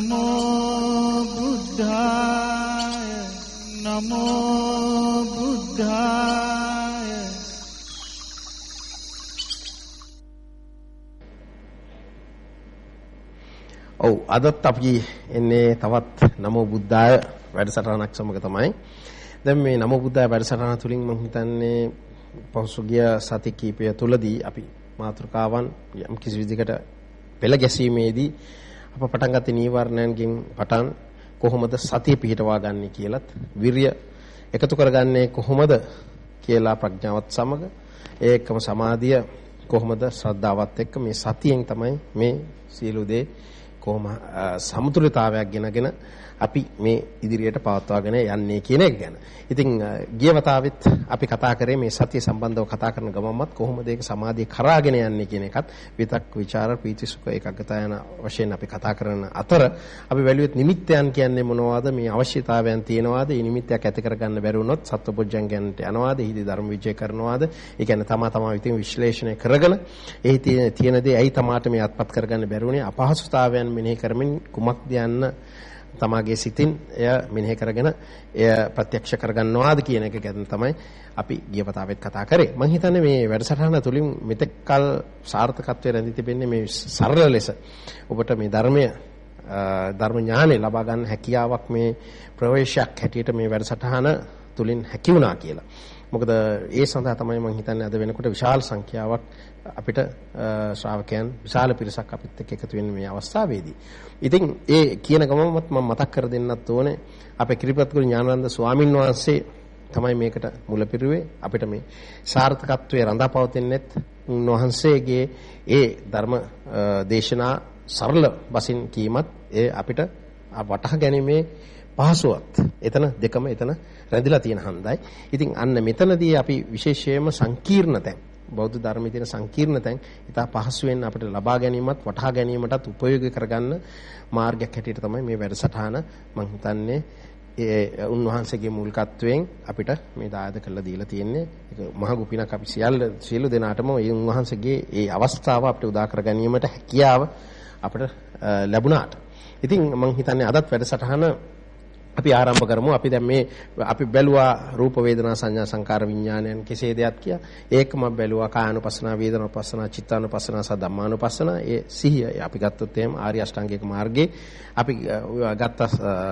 නමෝ බුද්ධාය නමෝ බුද්ධාය ඔව් අදත් අපි එන්නේ තවත් නමෝ බුද්ධාය වැඩසටහනක් සමග තමයි. දැන් මේ නමෝ බුද්ධාය වැඩසටහන තුලින් මම හිතන්නේ පහසුගිය සති කීපය තුලදී අපි මාතෘකාවන් යම් කිසි විදිහකට පෙළ ගැසීමේදී අප පටන් ගත්තේ නීවරණයන්ගෙන් පටන් කොහොමද සතිය පිහිටවා ගන්න කියලත් විරිය එකතු කරගන්නේ කොහොමද කියලා ප්‍රඥාවත් සමග ඒකම සමාධිය කොහොමද ශ්‍රද්ධාවත් එක්ක මේ සතියෙන් තමයි මේ සියලු දේ කොහොම සමතුලිතතාවයක් ගෙනගෙන අපි මේ ඉදිරියට පවත්වාගෙන යන්නේ කියන එක ගැන. ඉතින් ගිය වතාවෙත් අපි කතා කරේ මේ සතිය සම්බන්ධව කතා කරන ගමන්මත් කොහොමද ඒක සමාධිය කරාගෙන යන්නේ කියන එකත් විතක් ਵਿਚාර ප්‍රීති සුඛ ඒකග්ගතා යන වශයෙන් අපි කතා කරන අතර අපි වැළුවෙත් නිමිත්තයන් කියන්නේ මොනවද? මේ අවශ්‍යතාවයන් තියෙනවාද? මේ නිමිත්තයක් ඇති කරගන්න බැරි වුණොත් සත්වබොජ්ජංගයන්ට යනවාද? එහිදී ධර්ම විජය කරනවාද? ඒ කියන්නේ තමා තමා විසින් විශ්ලේෂණය කරගෙන එහි තියෙන දේ ඇයි තමාට මේ අත්පත් කරගන්න බැරි වුණේ? අපහසුතාවයන් මෙනෙහි කරමින් කුමක්ද යන්න තමාගේ සිතින් එය මෙනෙහි කරගෙන එය ප්‍රත්‍යක්ෂ කරගන්නවාද කියන එක ගැන තමයි අපි ගිය වතාවෙත් කතා කරේ. මම හිතන්නේ මේ වැඩසටහන තුලින් මෙතෙක් කල සාර්ථකත්වයේ රැඳී තිබෙන්නේ මේ සරල ලෙස ඔබට මේ ධර්මය ධර්ම ඥානෙ ලබා ගන්න හැකියාවක් මේ ප්‍රවේශයක් හැටියට මේ වැඩසටහන තුලින් හැකි වුණා කියලා. මොකද ඒ සඳහා තමයි මම හිතන්නේ අද වෙනකොට විශාල සංඛ්‍යාවක් අපිට ශ්‍රාවකයන් විශාල පිරිසක් අපිත් එක්ක එකතු වෙන්නේ මේ අවස්ථාවේදී. ඉතින් ඒ කියන ගමමත් මම මතක් කර දෙන්නත් ඕනේ අපේ කිරිපත්ගුරු ඥානানন্দ ස්වාමින් වහන්සේ තමයි මේකට මුලපිරුවේ අපිට මේ සාර්ථකත්වයේ රඳාපවතින්නෙත් උන්වහන්සේගේ ඒ ධර්ම දේශනා සරල වශයෙන් කීමත් ඒ අපිට වටහා ගැනීමේ පහසුවත් එතන දෙකම එතන රැඳිලා තියෙන හන්දයි. ඉතින් අන්න මෙතනදී අපි විශේෂයෙන්ම සංකීර්ණ තැන් බෞද්ධ ධර්මයේ තියෙන සංකීර්ණ තැන් ඉතා පහසුවෙන් අපිට ලබා ගැනීමත් වටහා ගැනීමටත් උපයෝගී කරගන්න මාර්ගයක් හැටියට තමයි මේ වැඩසටහන මම හිතන්නේ. ඒ උන්වහන්සේගේ මූලිකත්වයෙන් අපිට මේ දායද කරලා දීලා තියෙන්නේ. ඒක මහ ගුපිනක් අපි සියල්ල සියලු දෙනාටම ඒ උන්වහන්සේගේ ඒ අවස්ථාව අපිට උදා කර ගැනීමට හැකියාව අපිට ලැබුණාට. ඉතින් මම හිතන්නේ අදත් වැඩසටහන අපි ආරම්භ කරමු. අපි දැන් මේ අපි බැලුවා රූප වේදනා සංඥා සංකාර විඥානයන් කෙසේ දෙයක් කියා. ඒකම බැලුවා කායानुපස්සනා වේදනානුපස්සනා චිත්තානුපස්සනා සහ ධම්මානුපස්සනා. ඒ සිහිය අපි ගත්තොත් එහෙම ආර්ය අෂ්ටාංගික මාර්ගයේ අපි ගත්ත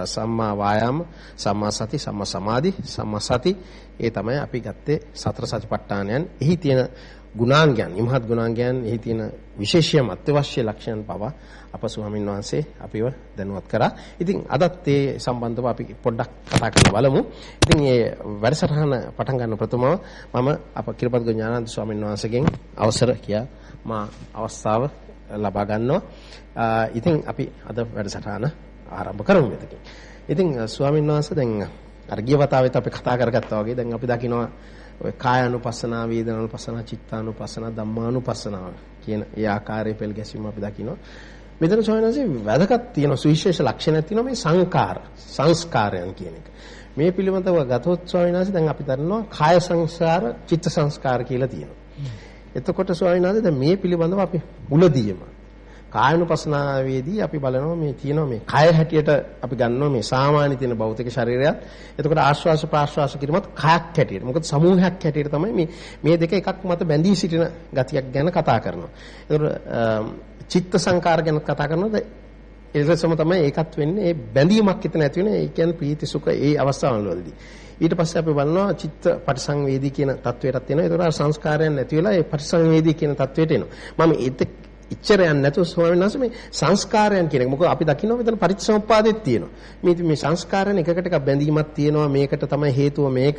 සම්මා වායාම, සම්මා සති, සම්මා සමාධි, සම්මා සති ඒ තමයි අපි ගත්තේ සතර සතිපට්ඨානයන්. එහි තියෙන ගුණාංගයන්, ඉමහත් ගුණාංගයන් එහි තියෙන විශේෂයම අත්‍යවශ්‍ය ලක්ෂණ පවා අප ස්වාමීන් වහන්සේ අපිව දැනුවත් කරා. ඉතින් අදත් ඒ සම්බන්ධව අපි පොඩ්ඩක් කතා කරලා බලමු. ඉතින් මේ වැඩසටහන පටන් ගන්න ප්‍රථමව මම අප කිරපත්ග ඥානන්ත ස්වාමීන් වහන්සේගෙන් අවසර කියා මා අවස්ථාව ලබා ගන්නවා. ඉතින් අපි අද වැඩසටහන ආරම්භ කරමු මෙතකින්. ඉතින් ස්වාමීන් වහන්සේ දැන් අර ගිය වතාවෙත් අපි කතා කරගත්තා වගේ දැන් අපි දකිනවා ඔය කායानुපස්සනා වේදනානුපස්සනා චිත්තානුපස්සනා ධම්මානුපස්සනා කියන ඒ ආකාරයේ පෙළ ගැසීම අපි දකිනවා මෙතන සොයනසේ වැදගත් තියෙන සුවිශේෂ ලක්ෂණයක් තියෙනවා මේ සංකාර සංස්කාරයන් කියන එක. මේ පිළිබඳව ගතොත් ස්වාමීන් වහන්සේ දැන් අපි දන්නවා කාය සංස්කාර චිත්ත සංස්කාර කියලා තියෙනවා. එතකොට ස්වාමීන් වහන්සේ දැන් මේ පිළිබඳව අපි මුලදීම කායනුපස්නාවේදී අපි බලනවා මේ තියෙනවා මේ කය හැටියට අපි ගන්නවා මේ සාමාන්‍ය තියෙන භෞතික ශරීරයත්. එතකොට ආශ්වාස ප්‍රාශ්වාස කිරීමත් කයක් හැටියට. මොකද සමූහයක් හැටියට තමයි මේ මේ දෙක එකක් මත බැඳී සිටින ගතියක් ගැන කතා කරනවා. එතකොට චිත්ත සංකාර ගැන කතා කරනකොට ඒකසම තමයි ඒකත් වෙන්නේ ඒ බැඳීමක් හිත නැති වෙන ඒ කියන්නේ ප්‍රීති සුඛ ඒ අවස්ථාවල වලදී. ඊට පස්සේ අපි බලනවා චිත්ත පටිසංවේදී කියන තත්වයටත් එනවා. ඒතකොට සංස්කාරයන් නැති වෙලා ඒ පටිසංවේදී කියන තත්වයට එනවා. මම ඉච්චර යන්නේ නැතුව ස්වාමීන් වහන්සේ මේ සංස්කාරයන් කියන එක. මොකද අපි දකිනවා මෙතන පරිච්ඡම්පාදෙත් තියෙනවා. මේ මේ සංස්කාරයන් එකකට එකක් බැඳීමක් තියෙනවා. මේකට තමයි හේතුව මේක.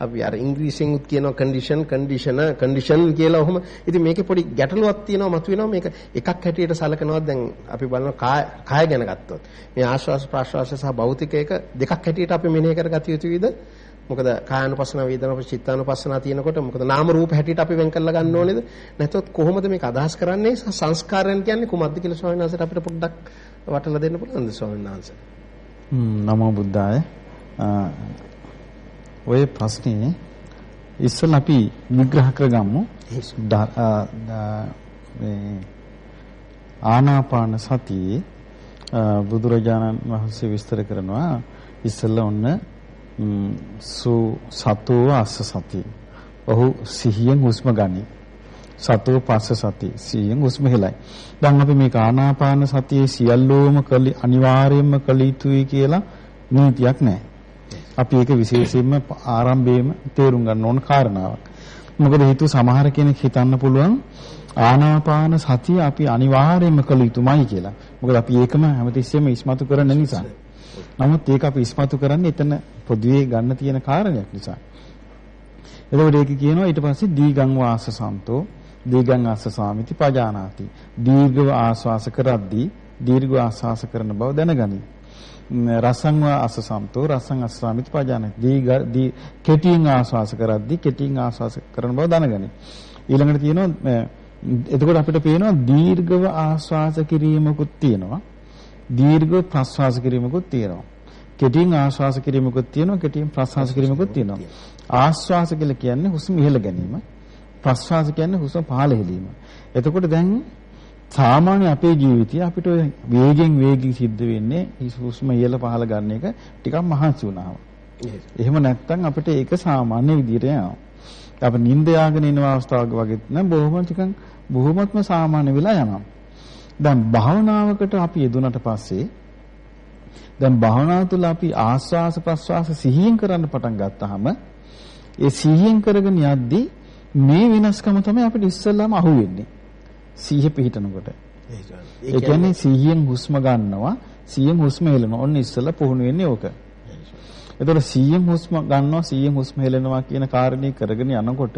අපි අර ඉංග්‍රීසියෙන් උත් කියනවා කන්ඩිෂන් කන්ඩිෂන කන්ඩිෂන් කියලා ඔහොම. ඉතින් මේකේ පොඩි ගැටලුවක් තියෙනවා මතුවෙනවා. මේක එකක් හැටියට සලකනවා දැන් අපි බලනවා කාය කාය ගැන ගත්තොත්. මේ ආශ්වාස ප්‍රාශ්වාස සහ භෞතික එක දෙකක් හැටියට අපි මෙනෙහි කරගatiya යුතුයිද? මොකද කායानुපස්සන වේදනාප චිත්තානුපස්සන තියෙනකොට මොකද නාම රූප හැටියට අපි වෙන් කරලා ගන්න ඕනේද? නැත්නම් කොහොමද මේක අදහස් කරන්නේ? සංස්කාරයන් කියන්නේ කුමක්ද කියලා ස්වාමීන් වහන්සේට අපිට පොඩ්ඩක් වටලා දෙන්න පුළුවන්ද ස්වාමීන් වහන්සේ? නමෝ බුද්ධාය. ඔය ප්‍රශ්නේ ඉස්සෙල් අපි විග්‍රහ කරගමු. ආනාපාන සතියේ බුදුරජාණන් වහන්සේ විස්තර කරනවා. ඉස්සෙල්ලා ඔන්න සු සතෝ අස්ස සති. ඔහු සිහියෙන් හුස්ම ගනි. සතෝ පස්ස සති සිහියෙන් හුස්ම හෙලයි. දැන් අපි මේ ආනාපාන සතියේ සියල්ලෝම කලි අනිවාර්යයෙන්ම කළ යුතුයි කියලා නීතියක් නැහැ. අපි ඒක විශේෂයෙන්ම ආරම්භයේම තේරුම් ගන්න ඕන කාරණාවක්. මොකද හේතුව සමහර කෙනෙක් හිතන්න පුළුවන් ආනාපාන සතිය අපි අනිවාර්යයෙන්ම කළ යුතුමයි කියලා. මොකද අපි ඒකම හැමතිස්සෙම ඉස්මතු කරන නිසා. නමුත් ඒක අපි ඉස්මතු කරන්නේ එතන පොදුවේ ගන්න තියෙන කාරණයක් නිසා. එතකොට ඒක කියනවා ඊට පස්සේ දීගං වාස සම්තෝ දීගං ආස සාමිති පජානාති. දීර්ඝව ආස්වාස කරද්දී දීර්ඝ ආස්වාස කරන බව දැනගනි. රසං වා අසසම්තෝ රසං අස්සාමිති පජානාති. දීග දී කෙටියෙන් ආස්වාස කරද්දී කෙටියෙන් ආස්වාස කරන බව දැනගනි. ඊළඟට තියෙනවා එතකොට අපිට පේනවා දීර්ඝව ආස්වාස කිරීමකුත් තියෙනවා. දීර්ඝ ප්‍රස්වාස කිරීමකුත් තියෙනවා. කෙටියෙන් ආශ්වාස කිරීමකුත් තියෙනවා කෙටියෙන් ප්‍රශ්වාස කිරීමකුත් තියෙනවා. ආශ්වාස කියලා කියන්නේ හුස්ම ඉහළ ගැනීම. ප්‍රශ්වාස කියන්නේ හුස්ම පහළ හෙලීම. එතකොට දැන් සාමාන්‍ය අපේ ජීවිතයේ අපිට වේගෙන් වේගින් සිද්ධ වෙන්නේ හුස්ම ඉහළ පහළ ගන්න එක ටිකක් මහන්සි වුණාම. එහෙම නැත්නම් අපිට ඒක සාමාන්‍ය විදිහට යනවා. අපි නිින්ද යාගෙන ඉන අවස්ථාවක වගේ නම් බොහොම ටිකක් බොහොමත්ම සාමාන්‍ය වෙලා යනවා. දැන් භාවනාවකට අපි යෙදුනට පස්සේ දැන් භාවනාව තුළ අපි ආස්වාස ප්‍රස්වාස සිහියෙන් කරන්න පටන් ගත්තාම ඒ සිහියෙන් කරගෙන යද්දී මේ වෙනස්කම තමයි අපිට ඉස්සෙල්ලාම අහුවෙන්නේ. සිහිය පිහිටනකොට. ඒ කියන්නේ සිහියෙන් හුස්ම ගන්නවා, සිහියෙන් හුස්ම හෙලනවා. ඔන්න ඉස්සෙල්ලා පුහුණු වෙන්නේ ඕක. එතකොට සිහියෙන් හුස්ම ගන්නවා, සිහියෙන් හුස්ම හෙලනවා කියන කාරණේ කරගෙන යනකොට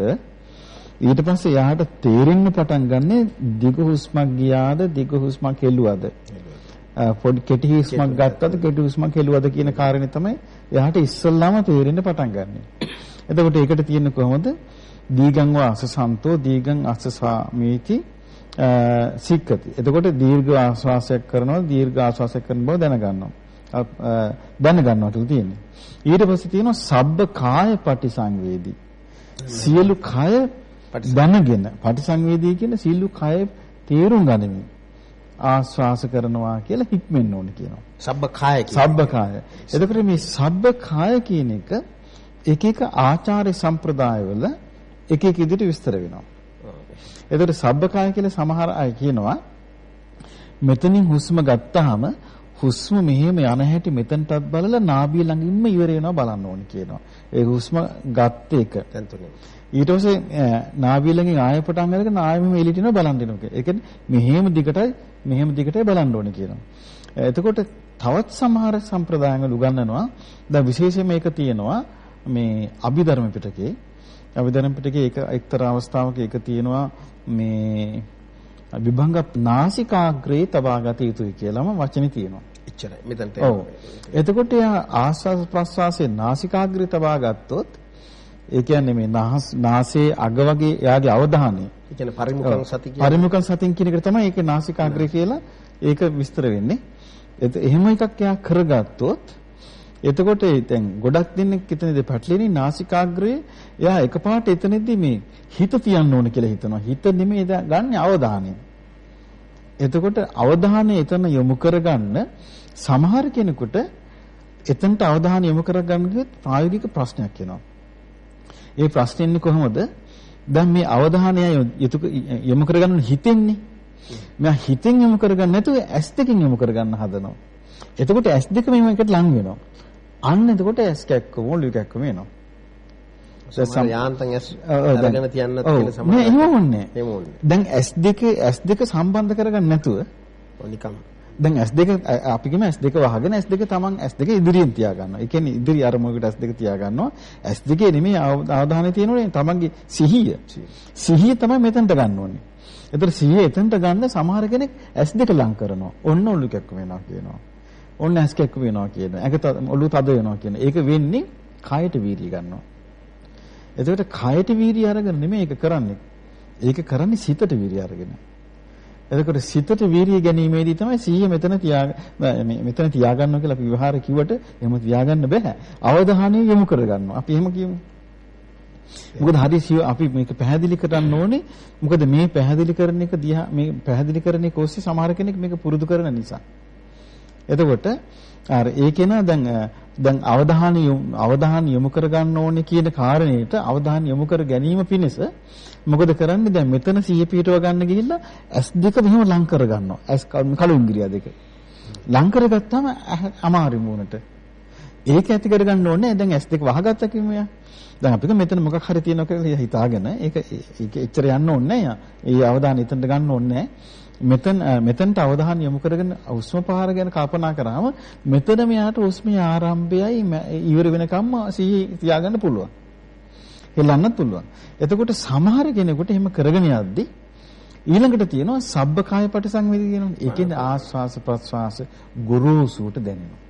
ඊට පස්සේ යාට තේරෙන්න පටන් ගන්නෙ දිග හුස්මක් ගියාද, දිග හුස්මක් හෙළුවද? පොඩි කෙටි හුස්මක් ගත්තද කෙටි හුස්මක් හෙළුවද කියන කාරණේ තමයි එයාට ඉස්සල්ලාම තේරෙන්න පටන් ගන්නෙ. එතකොට ඒකට තියෙන්නේ කොහොමද? දීගං වාස සන්තෝ දීගං අස්සසාමීති සික්කති. එතකොට දීර්ඝ ආශ්වාසයක් කරනවා දීර්ඝ ආශ්වාසයක් කරන බව දැනගන්නවා. දැනගන්නවා කියලා තියෙන්නේ. ඊට පස්සේ තියෙනවා සබ්බ කාය පටිසංවේදී. සියලු කය දැනගෙන පටිසංවේදී කියන සියලු කය තේරුම් ගනිමින් ආස්වාස කරනවා කියලා හික්මෙන්න ඕනේ කියනවා. සබ්බ කාය සබ්බ කාය. එතකොට මේ සබ්බ කාය කියන එක එක එක ආචාර්ය සම්ප්‍රදායවල එක එක විදිහට විස්තර වෙනවා. එතකොට සබ්බ කාය කියලා සමහර අය කියනවා මෙතනින් හුස්ම ගත්තාම හුස්ම මෙහෙම යන හැටි මෙතනටත් බලලා නාභිය ළඟින්ම ඉවර වෙනවා බලන්න ඕනේ කියනවා. ඒ හුස්ම ගත්ත එක. ඊට පස්සේ නාභිය ළඟින් ආය පටන් අරගෙන ආයෙ මෙහෙම එළියට එනවා බලන් දෙනවා. ඒ කියන්නේ මෙහෙම දිගටයි මෙහෙම දිගටයි බලන්න ඕනේ කියනවා. එතකොට තවත් සමහර සම්ප්‍රදායන් උගන්වනවා. දැන් විශේෂයෙන්ම මේක තියෙනවා මේ අභිධර්ම පිටකේ. අභිධර්ම පිටකේ ඒක එක්තරා අවස්ථාවක ඒක තියෙනවා මේ විභංග නාසිකාග්‍රේ තබාගත යුතුයි කියලාම වචනේ තියෙනවා. එච්චරයි. මෙතනට ඔව්. එතකොට යා ආස්වාද ප්‍රස්වාසයේ නාසිකාග්‍රේ තබා ගත්තොත් ඒ කියන්නේ මේ නාසයේ අග වගේ එයාගේ අවධානය. ඒ කියන්නේ පරිමුඛං සති කියන්නේ පරිමුඛං සතින් කියන එක තමයි ඒකේ නාසිකාග්‍රය කියලා ඒක විස්තර වෙන්නේ. එහෙම එකක් එයා කරගත්තොත් එතකොට දැන් ගොඩක් දෙනෙක් එතනදී පැටලෙන්නේ නාසිකාග්‍රේ එයා එකපාරට එතනදී මේ හිත තියන්න ඕන කියලා හිතනවා. හිත නෙමෙයි ගන්න අවධානය. එතකොට අවධානය එතන යොමු කරගන්න සමහර කෙනෙකුට එතනට අවධානය යොමු කරගන්න ප්‍රායෝගික ප්‍රශ්නයක් එනවා. ඒ ප්‍රශ්නේ කොහොමද? දැන් මේ අවධානය යොමු කරගන්න හිතෙන්නේ. මම හිතෙන් යොමු කරගන්න නැතුව ඇස් දෙකෙන් යොමු කරගන්න හදනවා. එතකොට ඇස් දෙක මේව එකට ලං වෙනවා. අන්න එතකොට ඇස් කැක්කම ඔළුව කැක්කම එනවා. සමහර යාන්තම් ඇස් අරගෙන තියන්නත් කියලා සමහර නෑ එහෙම ඕනේ. දැන් S2 S2 සම්බන්ධ කරගන්න නැතුව නිකම් දැන් S2 අපි කියමු S2 වහගෙන S2 තමන් S2 ඉදිරියෙන් තියා ගන්නවා. ඒ කියන්නේ ඉදිරි අරමුණකට S2 තියා ගන්නවා. S2 නෙමෙයි අවධානය තියෙනෝනේ තමන්ගේ සිහිය. සිහිය තමයි මෙතනට ගන්න ඕනේ. ඒතර සිහිය එතනට ගන්න සමහර කෙනෙක් S2 ලං කරනවා. ඔන්න ඔලු කැක්ක වෙනවා කියනවා. ඔන්න S කැක්ක වෙනවා කියනවා. ඒක ඔලු තද වෙනවා කියන. ඒක වෙන්නේ කයට වීර්ය ගන්නවා. එතකොට කයට වීර්ය අරගෙන නෙමෙයි ඒක කරන්නේ. ඒක කරන්නේ සිතට වීර්ය අරගෙන. එතකොට සිතට වීර්ය ගැනීමේදී තමයි සිහිය මෙතන තියා මෙතන තියාගන්නවා කියලා අපි විවහාර කිව්වට එහෙම තියාගන්න බෑ. අවධානය යොමු කරගන්නවා. අපි එහෙම කියමු. මොකද හදිසිය අපි මේක පැහැදිලි කරන්න ඕනේ. මොකද මේ පැහැදිලි කරන එක දිහා මේ පැහැදිලි කරන එක ඔස්සේ සමහර කෙනෙක් මේක පුරුදු කරන නිසා. එතකොට අර ඒකේන දැන් අ, දැන් අවධානය යොමු- අවධානය යොමු කර ගන්න ඕනේ කියන කාරණේට අවධානය යොමු කර ගැනීම පිණිස මොකද කරන්නේ දැන් මෙතන සිහිය පිටව ගන්න ගිහිල්ලා S2 මෙහෙම ලං කර ගන්නවා. S කළු ඉංග්‍රිය දෙක. ලං කරගත්තාම ඇහ- අමාරු වුණට. ඒක ඇති කරගන්න ඕනේ දැන් S2 වහගත්ත කිව්වයා. දැන් අපිට මෙතන මොකක් හරි තියෙනවා කියලා හිතාගෙන ඒක ඒක එච්චර යන්න ඕනේ නැහැ. ඒ අවධානය එතනට ගන්න ඕනේ නැහැ. මෙතන මෙතනට අවධානය යොමු කරගෙන උස්ම පහර ගැන කල්පනා කරාම මෙතන මෙයාට උස්මේ ආරම්භයයි ඉවර වෙනකම්ම සිහි තියාගන්න පුළුවන්. හෙලන්නත් පුළුවන්. එතකොට සමහර කෙනෙකුට එහෙම කරගෙන යද්දි ඊළඟට තියෙනවා සබ්බ කාය පටිසංවේදී කියනවා. ඒ කියන්නේ ආස්වාස ප්‍රස්වාස ගුරුසුට දැනෙනවා.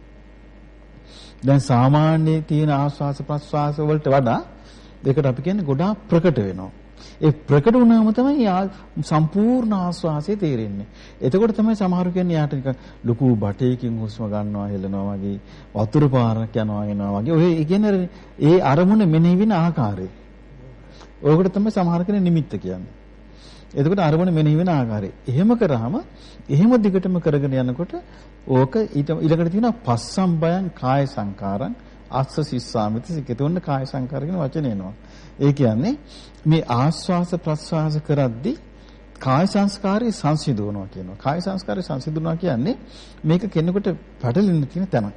දැන් සාමාන්‍ය තියෙන ආස්වාස ප්‍රස්වාස වලට වඩා ඒකට අපි කියන්නේ ගොඩාක් ප්‍රකට වෙනවා. ඒ ප්‍රකට වුණාම තමයි යා සම්පූර්ණ ආස්වාසය තේරෙන්නේ. එතකොට තමයි සමහරු කියන්නේ යාට නිකන් ලොකු බටයකින් හුස්ම ගන්නවා හෙලනවා වගේ වතුර පාරක් යනවා එනවා වගේ. ඔය ඒ කියන්නේ ඒ අරමුණ මෙනෙහි වෙන ආකාරය. ඔයකට තමයි සමහර කෙනෙක් නිමිත්ත කියන්නේ. එතකොට අරමුණ මෙනෙහි වෙන ආකාරය. එහෙම කරාම එහෙම දිගටම කරගෙන යනකොට ඕක ඊට ඊළඟට තියෙනවා පස්සම් බයං කාය සංකාරං අස්ස සිස්සාමිති සිකතොන්න කාය සංකාර කියන වචන එනවා. ඒ කියන්නේ මේ ආස්වාස ප්‍රස්වාස කරද්දී කාය සංස්කාරය සංසිඳවනවා කියනවා. කාය සංස්කාරය සංසිඳවනවා කියන්නේ මේක කෙනෙකුට පැටලෙන්න තියෙන තැනක්.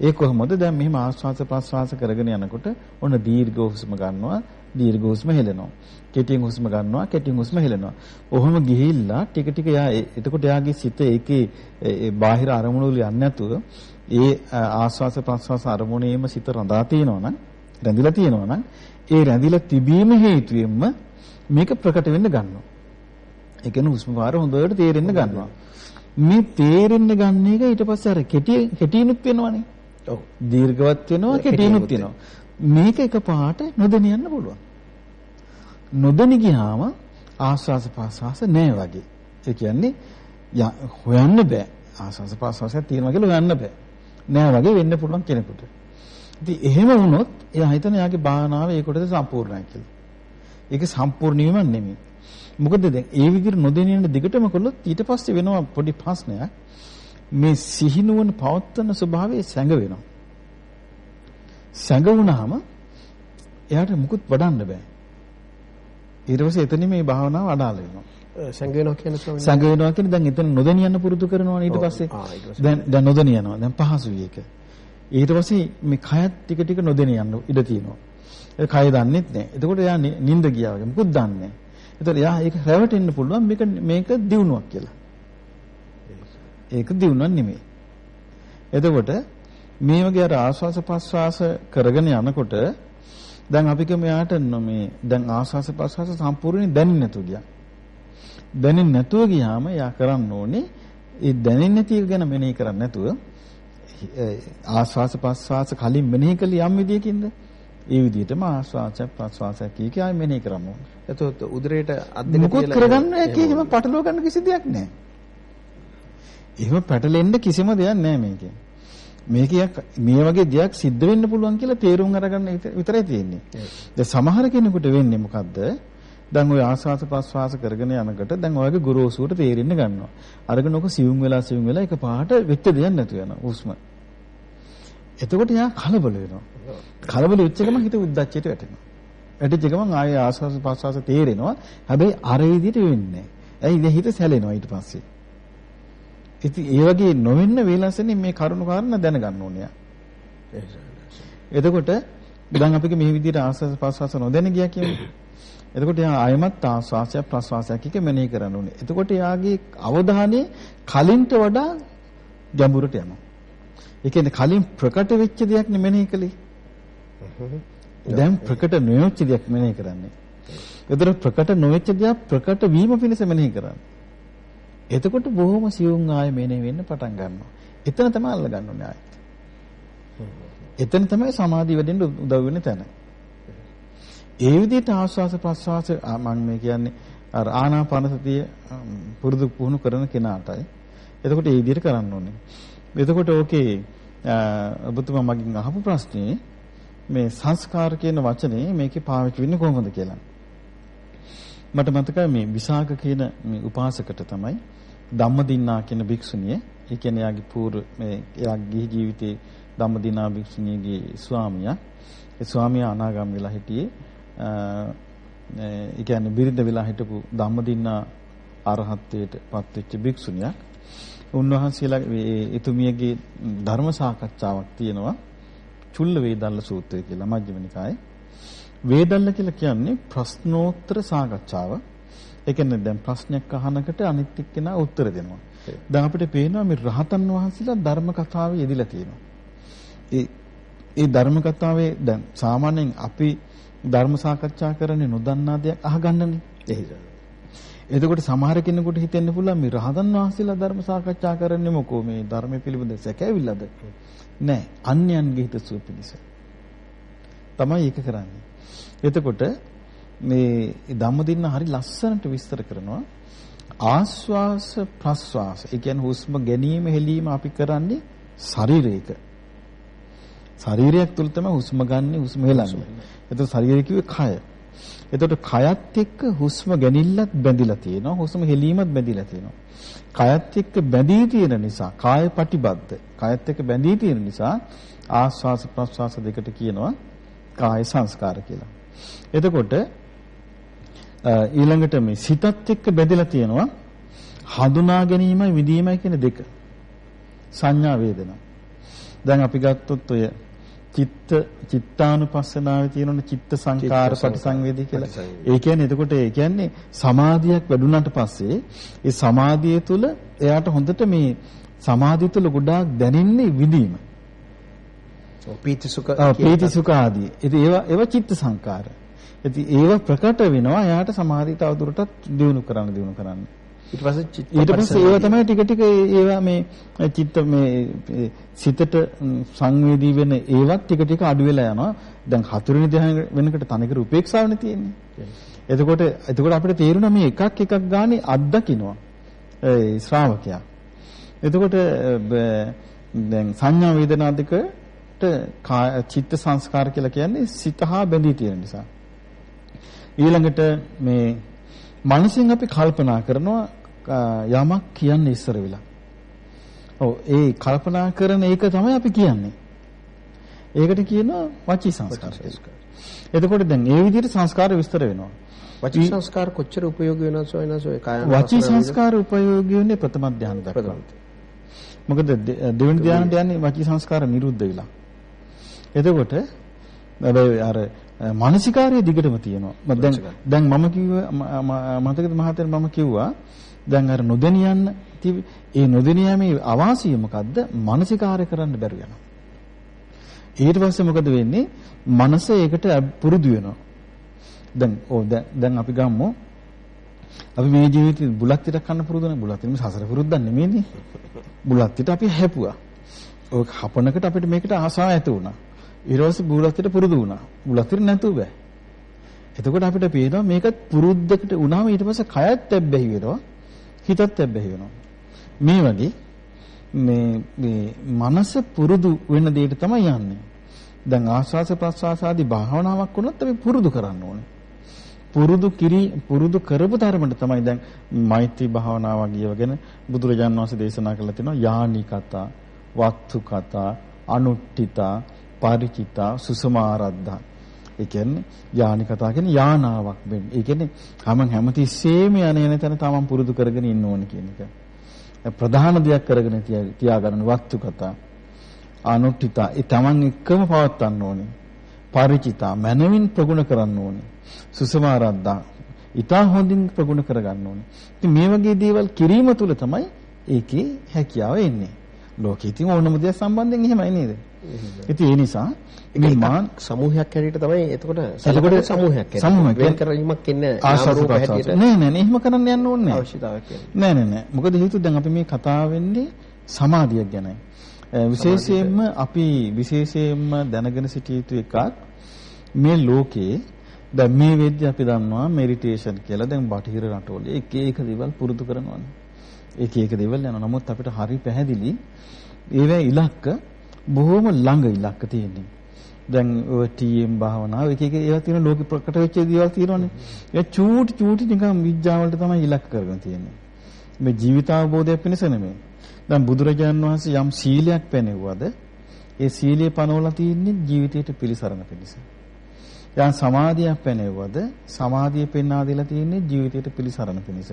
ඒ කොහොමද දැන් මෙහිම ආස්වාස ප්‍රස්වාස කරගෙන යනකොට ඔන්න දීර්ඝ හුස්ම ගන්නවා දීර්ඝ හුස්ම හෙලනවා කෙටියෙන් හුස්ම ගන්නවා කෙටියෙන් හුස්ම හෙලනවා ඔහොම ගිහිල්ලා ටික ටික යා එතකොට යාගේ සිත ඒකේ ඒ ඒ බාහිර අරමුණු වල යන්නේ නැතුව ඒ අ, ආස්වාස ප්‍රස්වාස අරමුණේම සිත රඳා තියෙනවා නම් රැඳිලා තියෙනවා නම් ඒ රැඳිලා තිබීම හේතුවෙන්ම මේක ප්‍රකට වෙන්න ගන්නවා ඒ කියන්නේ හුස්ම වාර හොඳට තේරෙන්න ගන්නවා මේ තේරෙන්න ගන්න එක ඊට පස්සේ අර කෙටි කෙටිනුත් වෙනවනේ ඔව්. දීර්ඝවත් වෙනවා කෙටිනුත් වෙනවා. මේක එකපාරට නොදෙන යන්න පුළුවන්. නොදෙන ගියාම ආස්වාස පාස්වාස නෑ වගේ. ඒ කියන්නේ හොයන්න බෑ. ආස්වාස පාස්වාසයක් තියෙනවා කියලා හොයන්න බෑ. නෑ වගේ වෙන්න පුළුවන් කෙනෙකුට. ඉතින් එහෙම වුණොත් එයා හිතන එයාගේ භාවනාව ඒකටද සම්පූර්ණයි කියලා. ඒක සම්පූර්ණ වීම නෙමෙයි. මොකද දැන් ඒ විදිහට නොදෙන යන දිගටම කළොත් ඊට පස්සේ වෙනවා පොඩි ප්‍රශ්නයක්. මේ සිහිනුවන පවත්තන ස්වභාවය සැඟ වෙනවා. සැඟ වුණාම එයාට මුකුත් වඩන්න බෑ. ඊට පස්සේ එතන මේ භාවනාව අඩාල වෙනවා. සංග වෙනවා කියන්නේ ස්වාමීන් සැඟ වෙනවා කියන්නේ දැන් එතන නොදෙන යන පුරුදු කරනවා ඊට. පස්සේ. දැන් දැන් නොදෙන යනවා. දැන් පහසුයි ඒක. ඊට පස්සේ මේ කයත් ටික ටික නොදෙන යන්න ඉඩ තියෙනවා. ඒ කය දන්නෙත් නැහැ. එතකොට එයා නි- නිින්ද ගියා වගේ මුකුත් දන්නේ නැහැ. එතකොට එයා ඒක රැවටෙන්න පුළුවන් මේක මේක දියුණුවක් කියලා. ඒක දියුණුවක් නෙමෙයි. එතකොට මේ වගේ අර ආස්වාස ප්‍රස්වාස කරගෙන යනකොට දැන් අපි කියමු යාට න- මේ දැන් ආස්වාස ප්‍රස්වාස සම්පූර්ණයෙන් දැනෙන්නේ නැතුව ගියා. දැනෙන්නේ නැතුව ගියාම යා කරන්න ඕනේ ඒ දැනෙන්නේ නැති එක ගැන මෙනෙහි කරන්නේ නැතුව ඒ ආස්වාස ප්‍රස්වාස කලින් මෙනෙහි කළ යම් විදියකින්ද ඒ විදිහටම ආස්වාස ප්‍රස්වාස කී කිය ආයි මෙනෙහි ඕනේ. එතකොට උදරයට අත් දෙක මොකොත් තියලා කරගන්න එහෙම- එකේ එහෙම පටලව ගන්න කිසි දෙයක් නැහැ. එහෙම පැටලෙන්න කිසිම දෙයක් නැහැ මේකේ. මේකේ මේ වගේ දෙයක් සිද්ධ වෙන්න පුළුවන් කියලා තේරුම් අරගන්න විත- විතරයි තියෙන්නේ. දැන් සමහර කෙනෙකුට වෙන්නේ මොකද්ද? දැන් ওই ආස්වාස ප්‍රස්වාස කරගෙන යනකොට දැන් ඔයගේ ගුරුසුවට තේරෙන්න ගන්නවා. අරගෙන ඔක සිවුම් වෙලා සිවුම් වෙලා එක පාට වෙච්ච දෙයක් නැතු වෙනවා උස්ම. එතකොට යා කලබල වෙනවා. කලබල වෙච්ච ගමන් හිත උද්දච්චයට වැටෙනවා. වැටිච්ච ගමන් ආයේ ආස්වාස ප්‍රස්වාස තේරෙනවා. හැබැයි අර විදිහට වෙන්නේ නැහැ. ඇයි ඉතින් හිත සැලෙනවා ඊට පස්සේ. ඉතින් ඒ වගේ නොවෙන්න වේලසෙනින් මේ කරුණු කාරණා දැනගන්න ඕනේ. යා. එතකොට දැන් අපිට මේ විදිහට ආස්වාස ප්‍රස්වාස නොදැන ගියා කියමු. එතකොට එයා ආයමත් ආස්වාසය ප්‍රස්වාසයක් එක මෙනෙහි කරන්න ඕනේ. එතකොට එයාගේ අවධානය කලින්ට වඩා ගැඹුරට යනවා. ඒ කියන්නේ කලින් ප්‍රකට වෙච්ච දෙයක් නෙමෙයි කලේ. දැන් ප්‍රකට නොවෙච්ච දෙයක් මෙනෙහි කරන්නේ. ඒතර ප්‍රකට නොවෙච්ච දෙයක් ප්‍රකට වීම පිණිස මෙනෙහි කරන්නේ. එතකොට බොහොම සියුම් ආයෙ මෙනෙහි වෙන්න පටන් ගන්නවා. එතන තමයි අල්ල ගන්න ඕනේ ආයෙත්. එතන තමයි සමාධිය වැඩෙන්න උදව් වෙන තැන. ඒ විදිහට ආස්වාස ප්‍රස්වාස මම මේ කියන්නේ අර ආනාපාන සතිය පුරුදු පුහුණු කරන කෙනාටයි. එතකොට ඒ විදිහට කරන්න ඕනේ. එතකොට ඕකේ ආ, ඔබතුමා මගෙන් අහපු ප්‍රශ්නේ මේ සංස්කාර කියන වචනේ මේකේ පාවිච්චි වෙන්නේ කොහොමද කියලා. මට මතකයි මේ විසාක කියන මේ උපාසකට තමයි ධම්මදින්නා කියන භික්ෂුණිය ඒ කියන්නේ යාගේ පූර්ව මේ එයාගේ ගිහි ජීවිතේ ධම්මදිනා භික්ෂුණියගේ ස්වාමියා. ඒ ස්වාමියා අනාගාමී වෙලා හිටියේ. ඒ කියන්නේ බිරිඳ වෙලා හිටපු ධම්මදින්නා අරහත්ත්වයට පත්වෙච්ච භික්ෂුණියක්. උන්වහන්සේලා එතුමියගේ ධර්ම සාකච්ඡාවක් තියෙනවා චුල්ල වේදල්ල සූත්‍රය කියලා මජ්ක්‍ධිම නිකායේ වේදල්ල කියලා කියන්නේ ප්‍රශ්නෝත්තර සාකච්ඡාව. ඒ කියන්නේ දැන් ප්‍රශ්නයක් අහනකට අනිත් එක්කෙනා උත්තර දෙනවා. දැන් අපිට පේනවා මේ රහතන් වහන්සේලා ධර්ම කතාවේ යෙදিলা තියෙනවා. ඒ ඒ ධර්ම කතාවේ දැන් සාමාන්‍යයෙන් අපි ධර්ම සාකච්ඡා කරන්නේ නොදන්නා දෙයක් අහගන්නනේ. එහෙයි. එතකොට සමහර කෙනෙකුට හිතෙන්න පුළුවන් මේ රහතන් වහන්සේලා ධර්ම සාකච්ඡා කරන්නේ මොකෝ මේ ධර්ම පිළිබඳ සැකැවිල්ලද? නෑ. අන්‍යයන්ගේ හිතසුව පිණිස. තමයි ඒක කරන්නේ. එතකොට මේ ධම්මදින්න හරි ලස්සනට විස්තර කරනවා. ආස්වාස ප්‍රස්වාස. ඒ කියන්නේ හුස්ම ගැනීම හෙලීම අපි කරන්නේ ශරීරයක. ශරීරයක් තුල තමයි හුස්ම ගන්න හුස්ම හෙලන්නේ. එතකොට ශරීරය කිව්වේ කය. එතකොට කයත් එක්ක හුස්ම ගැනීමලත් බැඳිලා තියෙනවා. හුස්ම හෙලීමත් බැඳිලා තියෙනවා. කයත් එක්ක බැඳී තියෙන නිසා කාය පටිබද්ද. කයත් එක්ක බැඳී තියෙන නිසා ආස්වාස ප්‍රස්වාස දෙකට කියනවා කාය සංස්කාර කියලා. එතකොට ඊළඟට මේ සිතත් එක්ක බැඳිලා තියෙනවා හඳුනා ගැනීමයි විදීමයි කියන දෙක. සංඥා වේදනා. දැන් අපි ගත්තොත් ඔය චිත්ත චිත්තානුපස්සනාවේ තියෙනනේ චිත්ත සංකාර පටිසංවේදී කියලා. ඒ කියන්නේ එතකොට ඒ කියන්නේ සමාධියක් වැඩුණාට පස්සේ ඒ සමාධිය තුළ එයාට හොඳට මේ සමාධිය තුළ ගොඩාක් දැනෙන්නේ විදීම. ඔව් පීති සුඛ ආ පීති සුඛ ආදී. ඉතින් ඒවා ඒවා චිත්ත සංකාර. ඉතින් ඒවා ප්‍රකට වෙනවා එයාට සමාධිය තවදුරටත් දියුණු කරන්න දියුණු කරන්න. ඊට පස්සේ චිත්ත ඊට පස්සේ ඒවා තමයි ටික ටික ඒවා මේ චිත්ත මේ සිතට සංවේදී වෙන ඒවත් ටික ටික අඩු වෙලා යනවා. දැන් හතරවෙනි ධ්‍යාන වෙනකොට තනිකර උපේක්ෂාවනේ තියෙන්නේ. එතකොට එතකොට අපිට තේරුණා මේ එකක් එකක් ගානේ අත්දකින්නවා. ඒ ශ්‍රාවකයා. එතකොට දැන් සංඥා වේදනා දෙකට චිත්ත සංස්කාර කියලා කියන්නේ සිත හා බැඳී තියෙන නිසා. ඊළඟට මේ මනසින් අපි කල්පනා කරනවා යමක් කියන්නේ ඉස්සර වෙලා. ඔව් ඒ කල්පනා කරන එක තමයි අපි කියන්නේ. ඒකට කියනවා වචී සංස්කාර. එතකොට දැන් ඒ විදිහට සංස්කාර විස්තර වෙනවා. වචී සංස්කාර කොච්චර ප්‍රයෝගී වෙනවද සොයනස ඔය කායන වචී සංස්කාර ප්‍රයෝගී වෙන්නේ ප්‍රථම ධ්‍යාන දක්වා. මොකද දෙවෙනි ධ්‍යානට යන්නේ වචී සංස්කාර නිරුද්ධ වෙලා. එතකොට අර මානසිකාරයේ දිගටම තියෙනවා. දැන් දැන් මම කිව්ව මතකද මහත්තයා මම කිව්වා දැන් අර නොදෙනියන්න ඒ නොදෙනියමේ අවාසිය මොකද්ද? මානසිකාරය කරන්න බැරි වෙනවා. ඊට පස්සේ මොකද වෙන්නේ? මනස ඒකට පුරුදු වෙනවා. දැන් ඕ දැන් අපි ගම්මු අපි මේ ජීවිතේ බුලත් ටිකක් කන්න පුරුදු නැහැ. බුලත් නෙමෙයි සසර පුරුද්දක් නෙමෙයිනේ. බුලත් ටික අපි හැපුවා. ඔය හපනකට අපිට මේකට ආසාව ඇති වුණා. ඊට පස්සේ බුලත්ට පුරුදු වුණා. බුලත්ට නැතුව බෑ. එතකොට අපිට පේනවා මේකත් පුරුද්දකට වුණාම ඊට පස්සේ කයත් ඇබ්බැහි වෙනවා. හිතත් ඇබ්බැහි වෙනවා. මේ වගේ මේ මේ මනස පුරුදු වෙන දෙයට තමයි යන්නේ. දැන් ආස්වාස ප්‍රස්වාස ආදී භාවනාවක් වුණත් අපි පුරුදු කරන්න ඕනේ. පුරුදු කිරි පුරුදු කරපු තරමට තමයි දැන් මෛත්‍රී භාවනාව කියවගෙන බුදුරජාන් වහන්සේ දේශනා කළා තියෙනවා යානි කතා, වත්තු කතා, අනුට්ඨිතා පරිචිතා සුසමාරද්ධා. ඒ කියන්නේ යානි කතා කියන්නේ යානාවක් වෙන්නේ. ඒ කියන්නේ හැම හැමතිස්සෙම යන යන තැන තමන් පුරුදු කරගෙන ඉන්න ඕන කියන එක. ප්‍රධාන දෙයක් කරගෙන තියාගන්න වස්තු කතා. අනුට්ඨිතා ඒ තමන් එක්කම පවත්වන්න ඕනේ. පරිචිතා මනමින් ප්‍රගුණ කරන්න ඕනේ. සුසමාරද්ධා ඊටා හොඳින් ප්‍රගුණ කරගන්න ඕනේ. ඉතින් මේ වගේ දේවල් කිරීම තුළ තමයි ඒකේ හැකියාව එන්නේ. ලෝකෙ ඉතින් ඕනම දෙයක් සම්බන්ධයෙන් එහෙමයි නේද? ඉතින් ඒ නිසා මේ මාන් සමූහයක් හැටියට තමයි එතකොට එතකොට සමූහයක් හැටියට සමූහයක්. වෙන කරලීමක් ඉන්නේ ආශාරූප හැටියට. නෑ නෑ නෑ. එහෙම කරන්න යන්න ඕනේ නෑ. අවශ්‍යතාවයක් නෑ නෑ නෑ. මොකද හේතුව දැන් අපි මේ කතා වෙන්නේ සමාධියක් ගැනයි. විශේෂයෙන්ම අපි විශේෂයෙන්ම දැනගෙන සිටිය යුතු එකක් මේ ලෝකේ. දැන් මේ වෙද්දී අපි දන්නවා මෙඩිටේෂන් කියලා දැන් බටහිර රටවල එක එක දේවල් පුරුදු කරනවානේ. එක එක දේවල් යනවා. නමුත් අපිට හරි පැහැදිලි ඒවැ ඉලක්ක බොහොම ළඟ ඉලක්ක තියෙන්නේ. දැන් ඔය TM භාවනාව එක එක ඒවා තියෙන ලෝකෙ ප්‍රකට වෙච්ච දේවල් තියෙනවනේ. ඒ චූටි චූටි නිකන් විඥා වලට තමයි ඉලක්ක කරගෙන තියෙන්නේ. මේ ජීවිතාවබෝධයක් පිණිස නෙමෙයි. දැන් බුදුරජාණන් වහන්සේ යම් සීලයක් පැනෙවුවද ඒ සීලය පනවලා තියෙන්නේ ජීවිතයට පිළිසරණ පිණිස. යම් සමාධියක් පැනෙවුවද සමාධිය පෙන්වා දීලා තියෙන්නේ ජීවිතයට පිළිසරණ පිණිස.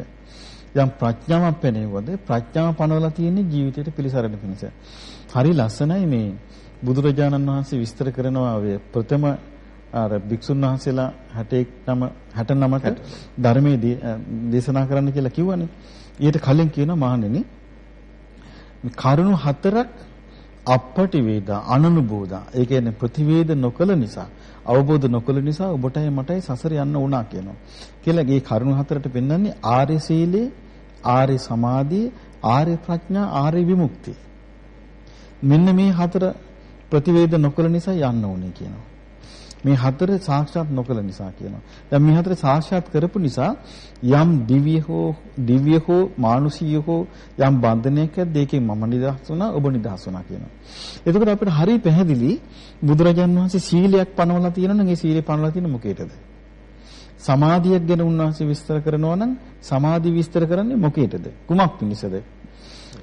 යම් ප්‍රඥාවක් පැනෙවුවද ප්‍රඥාව පනවලා තියෙන්නේ ජීවිතයට පිළිසරණ පිණිස. හරි ලස්සනයි මේ බුදුරජාණන් වහන්සේ විස්තර කරනවා ඔය ප්‍රථම අර භික්ෂුන් වහන්සේලා 61 69ට ධර්මයේ දේශනා කරන්න කියලා කිව්වනේ. ඊට කලින් කියනවා මහණෙනි කරුණු හතරක් අපටි වේදා අනනුබෝධා. ඒ කියන්නේ ප්‍රතිවේද නොකළ නිසා අවබෝධ නොකළ නිසා ඔබටයි මටයි සසර යන්න වුණා කියනවා. කියලා මේ කරුණු හතරට පෙන්වන්නේ ආර්ය සීලේ, ආර්ය සමාධිය, ආර්ය ප්‍රඥා, ආර්ය විමුක්තිය. මෙන්න මේ හතර ප්‍රතිවේද නොකළ නිසා යන්න ඕනේ කියනවා. මේ හතර සාක්ෂාත් නොකළ නිසා කියනවා. දැන් මේ හතර සාක්ෂාත් කරපු නිසා යම් දිව්‍ය හෝ දිව්‍ය හෝ මානුෂීය හෝ යම් බන්ධනයක දෙකෙන් මම නිදහස් වුණා ඔබ නිදහස් වුණා කියනවා. එතකොට අපිට හරි පැහැදිලි බුදුරජාන් වහන්සේ සීලයක් පනවලා තියෙනවා නම් ඒ සීලය පනවලා තියෙන මොකේද? සමාධියක් ගැන උන්වහන්සේ විස්තර කරනවා නම් සමාධි විස්තර කරන්නේ මොකේද? කුමක් පිණිසද?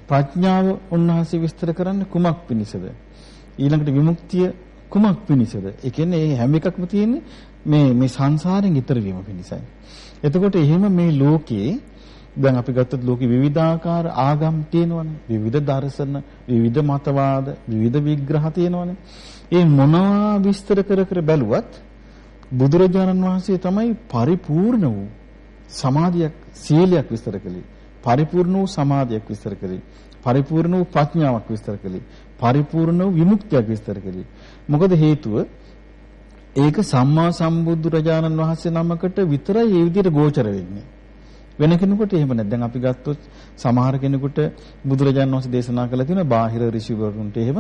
ප්‍රඥාව උන්වහන්සේ විස්තර කරන්නේ කුමක් පිණිසද? ඊළඟට විමුක්තිය කුමක් පිණිසද? ඒ කියන්නේ මේ හැම එකක්ම තියෙන්නේ මේ මේ සංසාරයෙන් ඈතර වීම පිණිසයි. එතකොට එහෙම මේ ලෝකයේ දැන් අපි ගත්තොත් ලෝකෙ විවිධාකාර ආගම් තියෙනවනේ. විවිධ දර්ශන, විවිධ මතවාද, විවිධ විග්‍රහ තියෙනවනේ. ඒ මොනවා විස්තර කර කර බැලුවත් බුදුරජාණන් වහන්සේ තමයි පරිපූර්ණ වූ සමාධියක් සීලයක් විස්තර කළේ. පරිපූර්ණ වූ සමාධියක් විස්තර කළේ. පරිපූර්ණ වූ ප්‍රඥාවක් විස්තර කළේ. පරිපූර්ණ වූ විමුක්තියක් විස්තර කළේ. මොකද හේතුව ඒක සම්මා සම්බුදු රජාණන් වහන්සේ නමකට විතරයි මේ විදිහට ගෝචර වෙන්නේ. වෙන කෙනෙකුට එහෙම නැහැ. දැන් අපි ගත්තොත් සමහර කෙනෙකුට බුදුරජාණන් වහන්සේ දේශනා කළ තියෙන බාහිර ඍෂිවරුන්ට එහෙම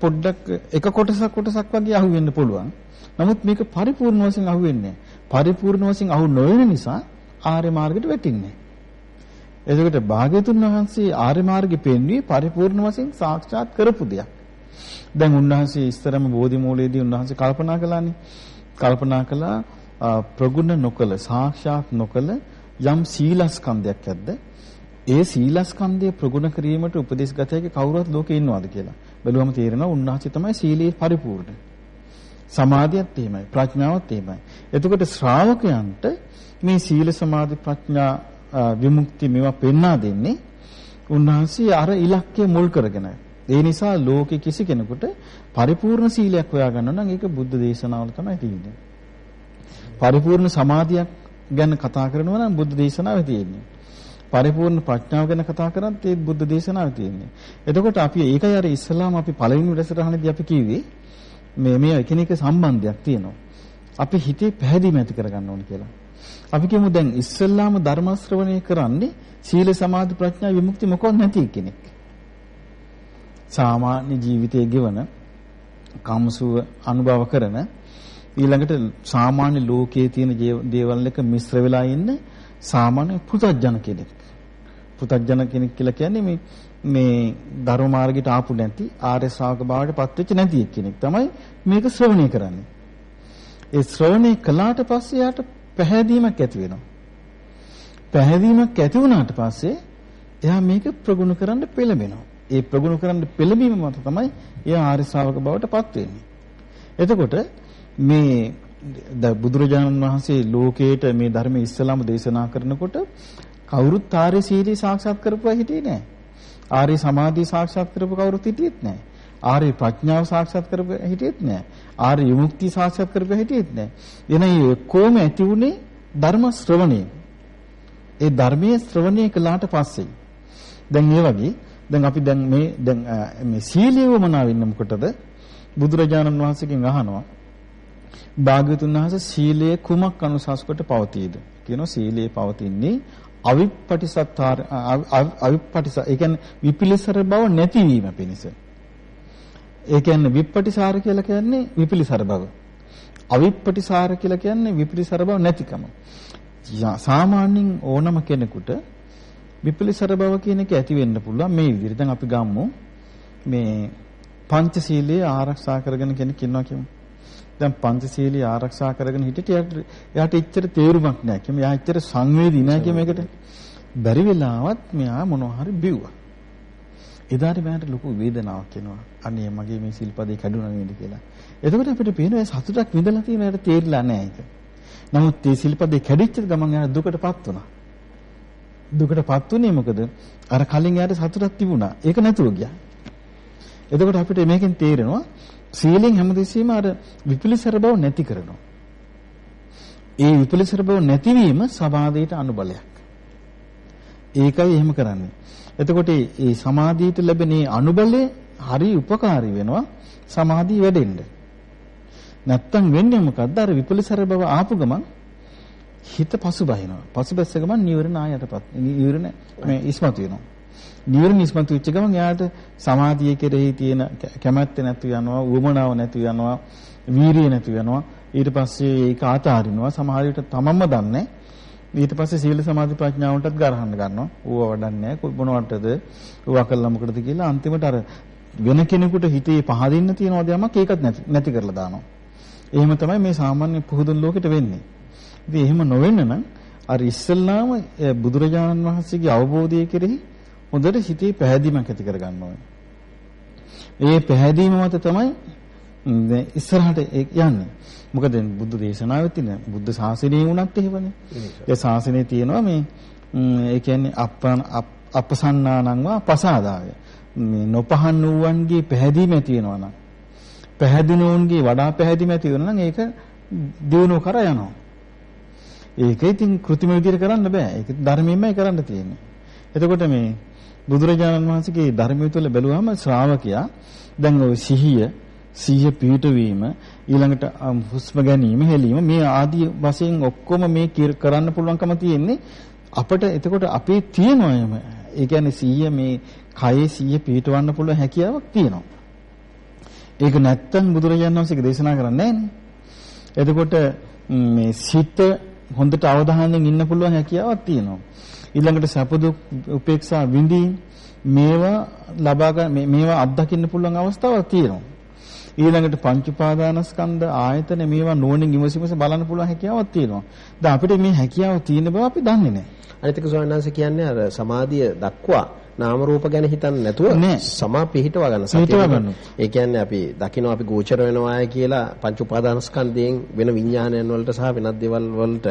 පොඩ්ඩක් එක කොටසක් කොටසක් වගේ අහු වෙන්න පුළුවන්. නමුත් මේක පරිපූර්ණ වශයෙන් අහු වෙන්නේ පරිපූර්ණ වශයෙන් අහු නොවන නිසා ආර්ය මාර්ගයට වැටෙන්නේ එතකොට භාග්‍යතුන් වහන්සේ ආර්ය මාර්ගෙ පෙන්වී පරිපූර්ණ වශයෙන් සාක්ෂාත් කරපු දෙයක්. දැන් උන්වහන්සේ ඉස්තරම බෝධි මූලයේදී උන්වහන්සේ කල්පනා කළානේ. කල්පනා කළා ප්‍රගුණ නොකල සාක්ෂාත් නොකල යම් සීලස්කන්ධයක් ඇද්ද? ඒ සීලස්කන්ධය ප්‍රගුණ කිරීමට උපදෙස් ගත හැකි කවුරුවත් ලෝකේ ඉන්නවද කියලා. බැලුවම තේරෙනවා උන්වහන්සේ තමයි සීලයේ පරිපූර්ණ. සමාධියත් එහෙමයි ප්‍රඥාවත් එහෙමයි. එතකොට ශ්‍රාවකයන්ට මේ සීල සමාධි ප්‍රඥා විමුක්ති මේවා පෙන්වා දෙන්නේ උන්වහන්සේ අර ඉලක්කය මුල් කරගෙනයි. ඒ නිසා ලෝකේ කිසි කෙනෙකුට පරිපූර්ණ සීලයක් හොයාගන්න නම් ඒක බුද්ධ දේශනාවල තමයි තියෙන්නේ. පරිපූර්ණ සමාධියක් ගැන කතා කරනවා නම් බුද්ධ දේශනාවේ තියෙන්නේ. පරිපූර්ණ ප්‍රඥාව ගැන කතා කරත් ඒ බුද්ධ දේශනාවේ තියෙන්නේ. එතකොට අපි ඒකයි අර ඉස්ලාම අපි පළවෙනි වැඩසටහනේදී අපි කිව්වේ මේ මේ එකිනෙක සම්බන්ධයක් තියෙනවා. අපි හිතේ පැහැදිලිම ඇති කරගන්න ඕන කියලා. අපි කියමු දැන් ඉස්සල්ලාම ධර්ම ශ්‍රවණය කරන්නේ සීල සමාධි ප්‍රඥා විමුක්ති මොකක්ද නැති කෙනෙක්. සාමාන්‍ය ජීවිතයේ ගෙවන කම්සුව අනුභව කරන ඊළඟට සාමාන්‍ය ලෝකයේ තියෙන දේවල් එක මිශ්‍ර වෙලා ඉන්න සාමාන්‍ය පුතඥ කෙනෙක්. පුතඥ කෙනෙක් කියලා කියන්නේ මේ මේ ධර්ම මාර්ගයට ආපු නැති ආර්ය ශ්‍රාවක භාවයට පත්වෙච්ච නැති කෙනෙක් තමයි මේක ශ්‍රවණය කරන්නේ. ඒ ශ්‍රවණය කළාට පස්සේ යාට පැහැදීමක් ඇති වෙනවා. පැහැදීමක් ඇති වුණාට පස්සේ එයා මේක ප්‍රගුණ කරන්න පෙළඹෙනවා. ඒ ප්‍රගුණ කරන්න පෙළඹීම මත තමයි එයා ආර්ය ශ්‍රාවක බවට පත් වෙන්නේ. එතකොට මේ බුදුරජාණන් වහන්සේ ලෝකේට මේ ධර්මයේ ඉස්සලාම දේශනා කරනකොට කවුරුත් ආර්ය සීලී සාක්ෂාත් කරපුවා හිටියේ නැහැ. ආර්ය සමාධිය සාක්ෂාත් කරපු කවුරුත් හිටියෙත් නැහැ. ආර්ය ප්‍රඥාව සාක්ෂාත් කරපු හිටියෙත් නැහැ. ආර්ය විමුක්තිය සාක්ෂාත් කරපු හිටියෙත් නැහැ. එන මේ කොහොම ඇති උනේ ධර්ම ශ්‍රවණය. ඒ ධර්මයේ ශ්‍රවණය කළාට පස්සේ දැන් මේ වගේ දැන් අපි දැන් මේ දැන් මේ සීලියව මනාව වෙන්නේ මොකටද? බුදුරජාණන් වහන්සේගෙන් අහනවා භාග්‍යතුන් වහන්සේ සීලයේ කුමක් අනුසස් කොට පවතීද? කියනවා සීලයේ පවතින්නේ අවිප්පටිසත්තාර අවිප්පටිස ඒ කියන්නේ විපිලිසර බව නැතිවීම පිණිස. ඒ කියන්නේ විප්පටිසාර කියලා කියන්නේ විපිලිසර බව. අවිප්පටිසාර කියලා කියන්නේ විපිලිසර බව නැතිකම. සාමාන්‍යයෙන් ඕනම කෙනෙකුට විපිලිසර බව කියන එක ඇති වෙන්න පුළුවන් මේ විදිහට. දැන් අපි ගමු මේ පංචශීලයේ ආරක්ෂා කරගෙන කෙනෙක් ඉන්නවා කියමු. දැන් පංචශීලයේ ආරක්ෂා කරගෙන හිටියට එයාට එච්චර තේරුමක් නැහැ කියමු. එයා එච්චර සංවේදී නැහැ කියමු ඒකට. බැරි වෙලාවත් මෙයා මොනවා හරි බිව්වා. එදාට මට ලොකු වේදනාවක් එනවා. අනේ මගේ මේ සිල්පදේ කැඩුනා නේද කියලා. එතකොට අපිට පේනවා ඒ සතුටක් විඳලා තියෙන ඇයට තේරිලා නැහැ ඒක. නමුත් මේ සිල්පදේ කැඩිච්ච ගමන් එයා දුකටපත් වුණා. දුකටපත් උනේ මොකද? අර කලින් එයාට සතුටක් තිබුණා. ඒක නැතුව ගියා. එතකොට අපිට මේකෙන් තේරෙනවා සීලෙන් හැමදෙස්සෙම අර විපිලිසර බව නැති කරනවා. ඒ විපිලිසර බව නැතිවීම සමාධියට අනුබලයක්. ඒකයි එහෙම කරන්නේ. එතකොට මේ සමාධියට ලැබෙන අනුබලය හරි උපකාරී වෙනවා සමාධිය වැඩෙන්න. නැත්තම් වෙන්නේ මොකද්ද? අර විපලිසර බව ආපු ගමන් හිත පසුබහිනවා. පසුබැස්ස ගමන් නිවරණ ආයතපත්. නිවරණ මේ ඉස්මතු වෙනවා. නිවරණ ඉස්මතු වෙච්ච ගමන් එයාට සමාධිය කෙරෙහි තියෙන කැමැත්ත නැති යනවා, උවමනාව නැති යනවා, වීරිය නැති වෙනවා. ඊට පස්සේ ඒක ආතාරිනවා. සමහර විට තමන්ම දන්නේ ඊට පස්සේ සීල සමාධි ප්‍රඥාවන්ටත් ගරහන්න ගන්නවා. ඌව වඩන්නේ නැහැ. මොනවටද? ඌව කළා මොකටද කියලා අන්තිමට අර වෙන කෙනෙකුට හිතේ පහදින්න තියනවාද යමක් ඒකත් නැති නැති කරලා දානවා. එහෙම තමයි මේ සාමාන්‍ය පුහුදුන් ලෝකෙට වෙන්නේ. ඉතින් එහෙම නොවෙන්න නම් අර ඉස්සල්ලාම බුදුරජාණන් වහන්සේගේ අවබෝධය කෙරෙහි හොඳට හිතේ පැහැදීමක් ඇති කරගන්න ඕනේ. ඒ පැහැදීම මත තමයි මේ ඉස්සරහට යන්නේ. මොකද බුද්ධ දේශනාවේ තියෙන බුද්ධ ශාසනයේ වුණත් එහෙමනේ. ඒ ශාසනයේ තියෙනවා මේ ඒ කියන්නේ අප්පන අපසන්නානංවා පසාදාය. මේ නොපහන් වූවන්ගේ පැහැදීම ඇති වෙනවා නම් පැහැදුණෝන්ගේ වඩා පැහැදීම ඇති වෙනවා නම් ඒක දිනුව කර යනවා. ඒක ඉතින් કૃතිම විදියට කරන්න බෑ. ඒක ධර්මයෙන්මයි කරන්න තියෙන්නේ. එතකොට මේ බුදුරජාණන් වහන්සේගේ ධර්මය තුළ බැලුවාම ශ්‍රාවකයා දැන් ওই සිහිය සිහිය පිහිටවීම ඊළඟට හුස්ම ගැනීම හෙලීම මේ ආදී වශයෙන් ඔක්කොම මේ කරන්න පුළුවන්කම තියෙන්නේ අපිට එතකොට අපේ තියෙනවා ඒ කියන්නේ සිහිය මේ කයේ සිහිය පිහිටවන්න පුළුවන් හැකියාවක් තියෙනවා. ඒක නැත්තම් බුදුරජාණන් වහන්සේක දේශනා කරන්නේ එතකොට මේ සිත හොඳට අවධානයෙන් ඉන්න පුළුවන් හැකියාවක් තියෙනවා. ඊළඟට සැප දුක් උපේක්ෂා විඳින් මේවා ලබා ගන්න මේවා අත්දකින්න පුළුවන් අවස්ථාවක් තියෙනවා. ඊළඟට පංච උපාදානස්කන්ධ ආයතන මේවා නෝනින් ඉවසීමස බලන්න පුළුවන් හැකියාවක් තියෙනවා. දැන් අපිට මේ හැකියාව තියෙන බව අපි දන්නේ නැහැ. අනිත් එක ස්වාමීන් වහන්සේ කියන්නේ අර සමාධිය දක්වා නාම රූප ගැන හිතන්නේ නැතුව සමා පිහිටවා ගන්න සතිය. ඒ කියන්නේ අපි දකින්න අපි ගෝචර වෙනවාය කියලා පංච උපාදානස්කන්ධයෙන් වෙන විඥානයන් වලට සහ වෙනත් දේවල් වලට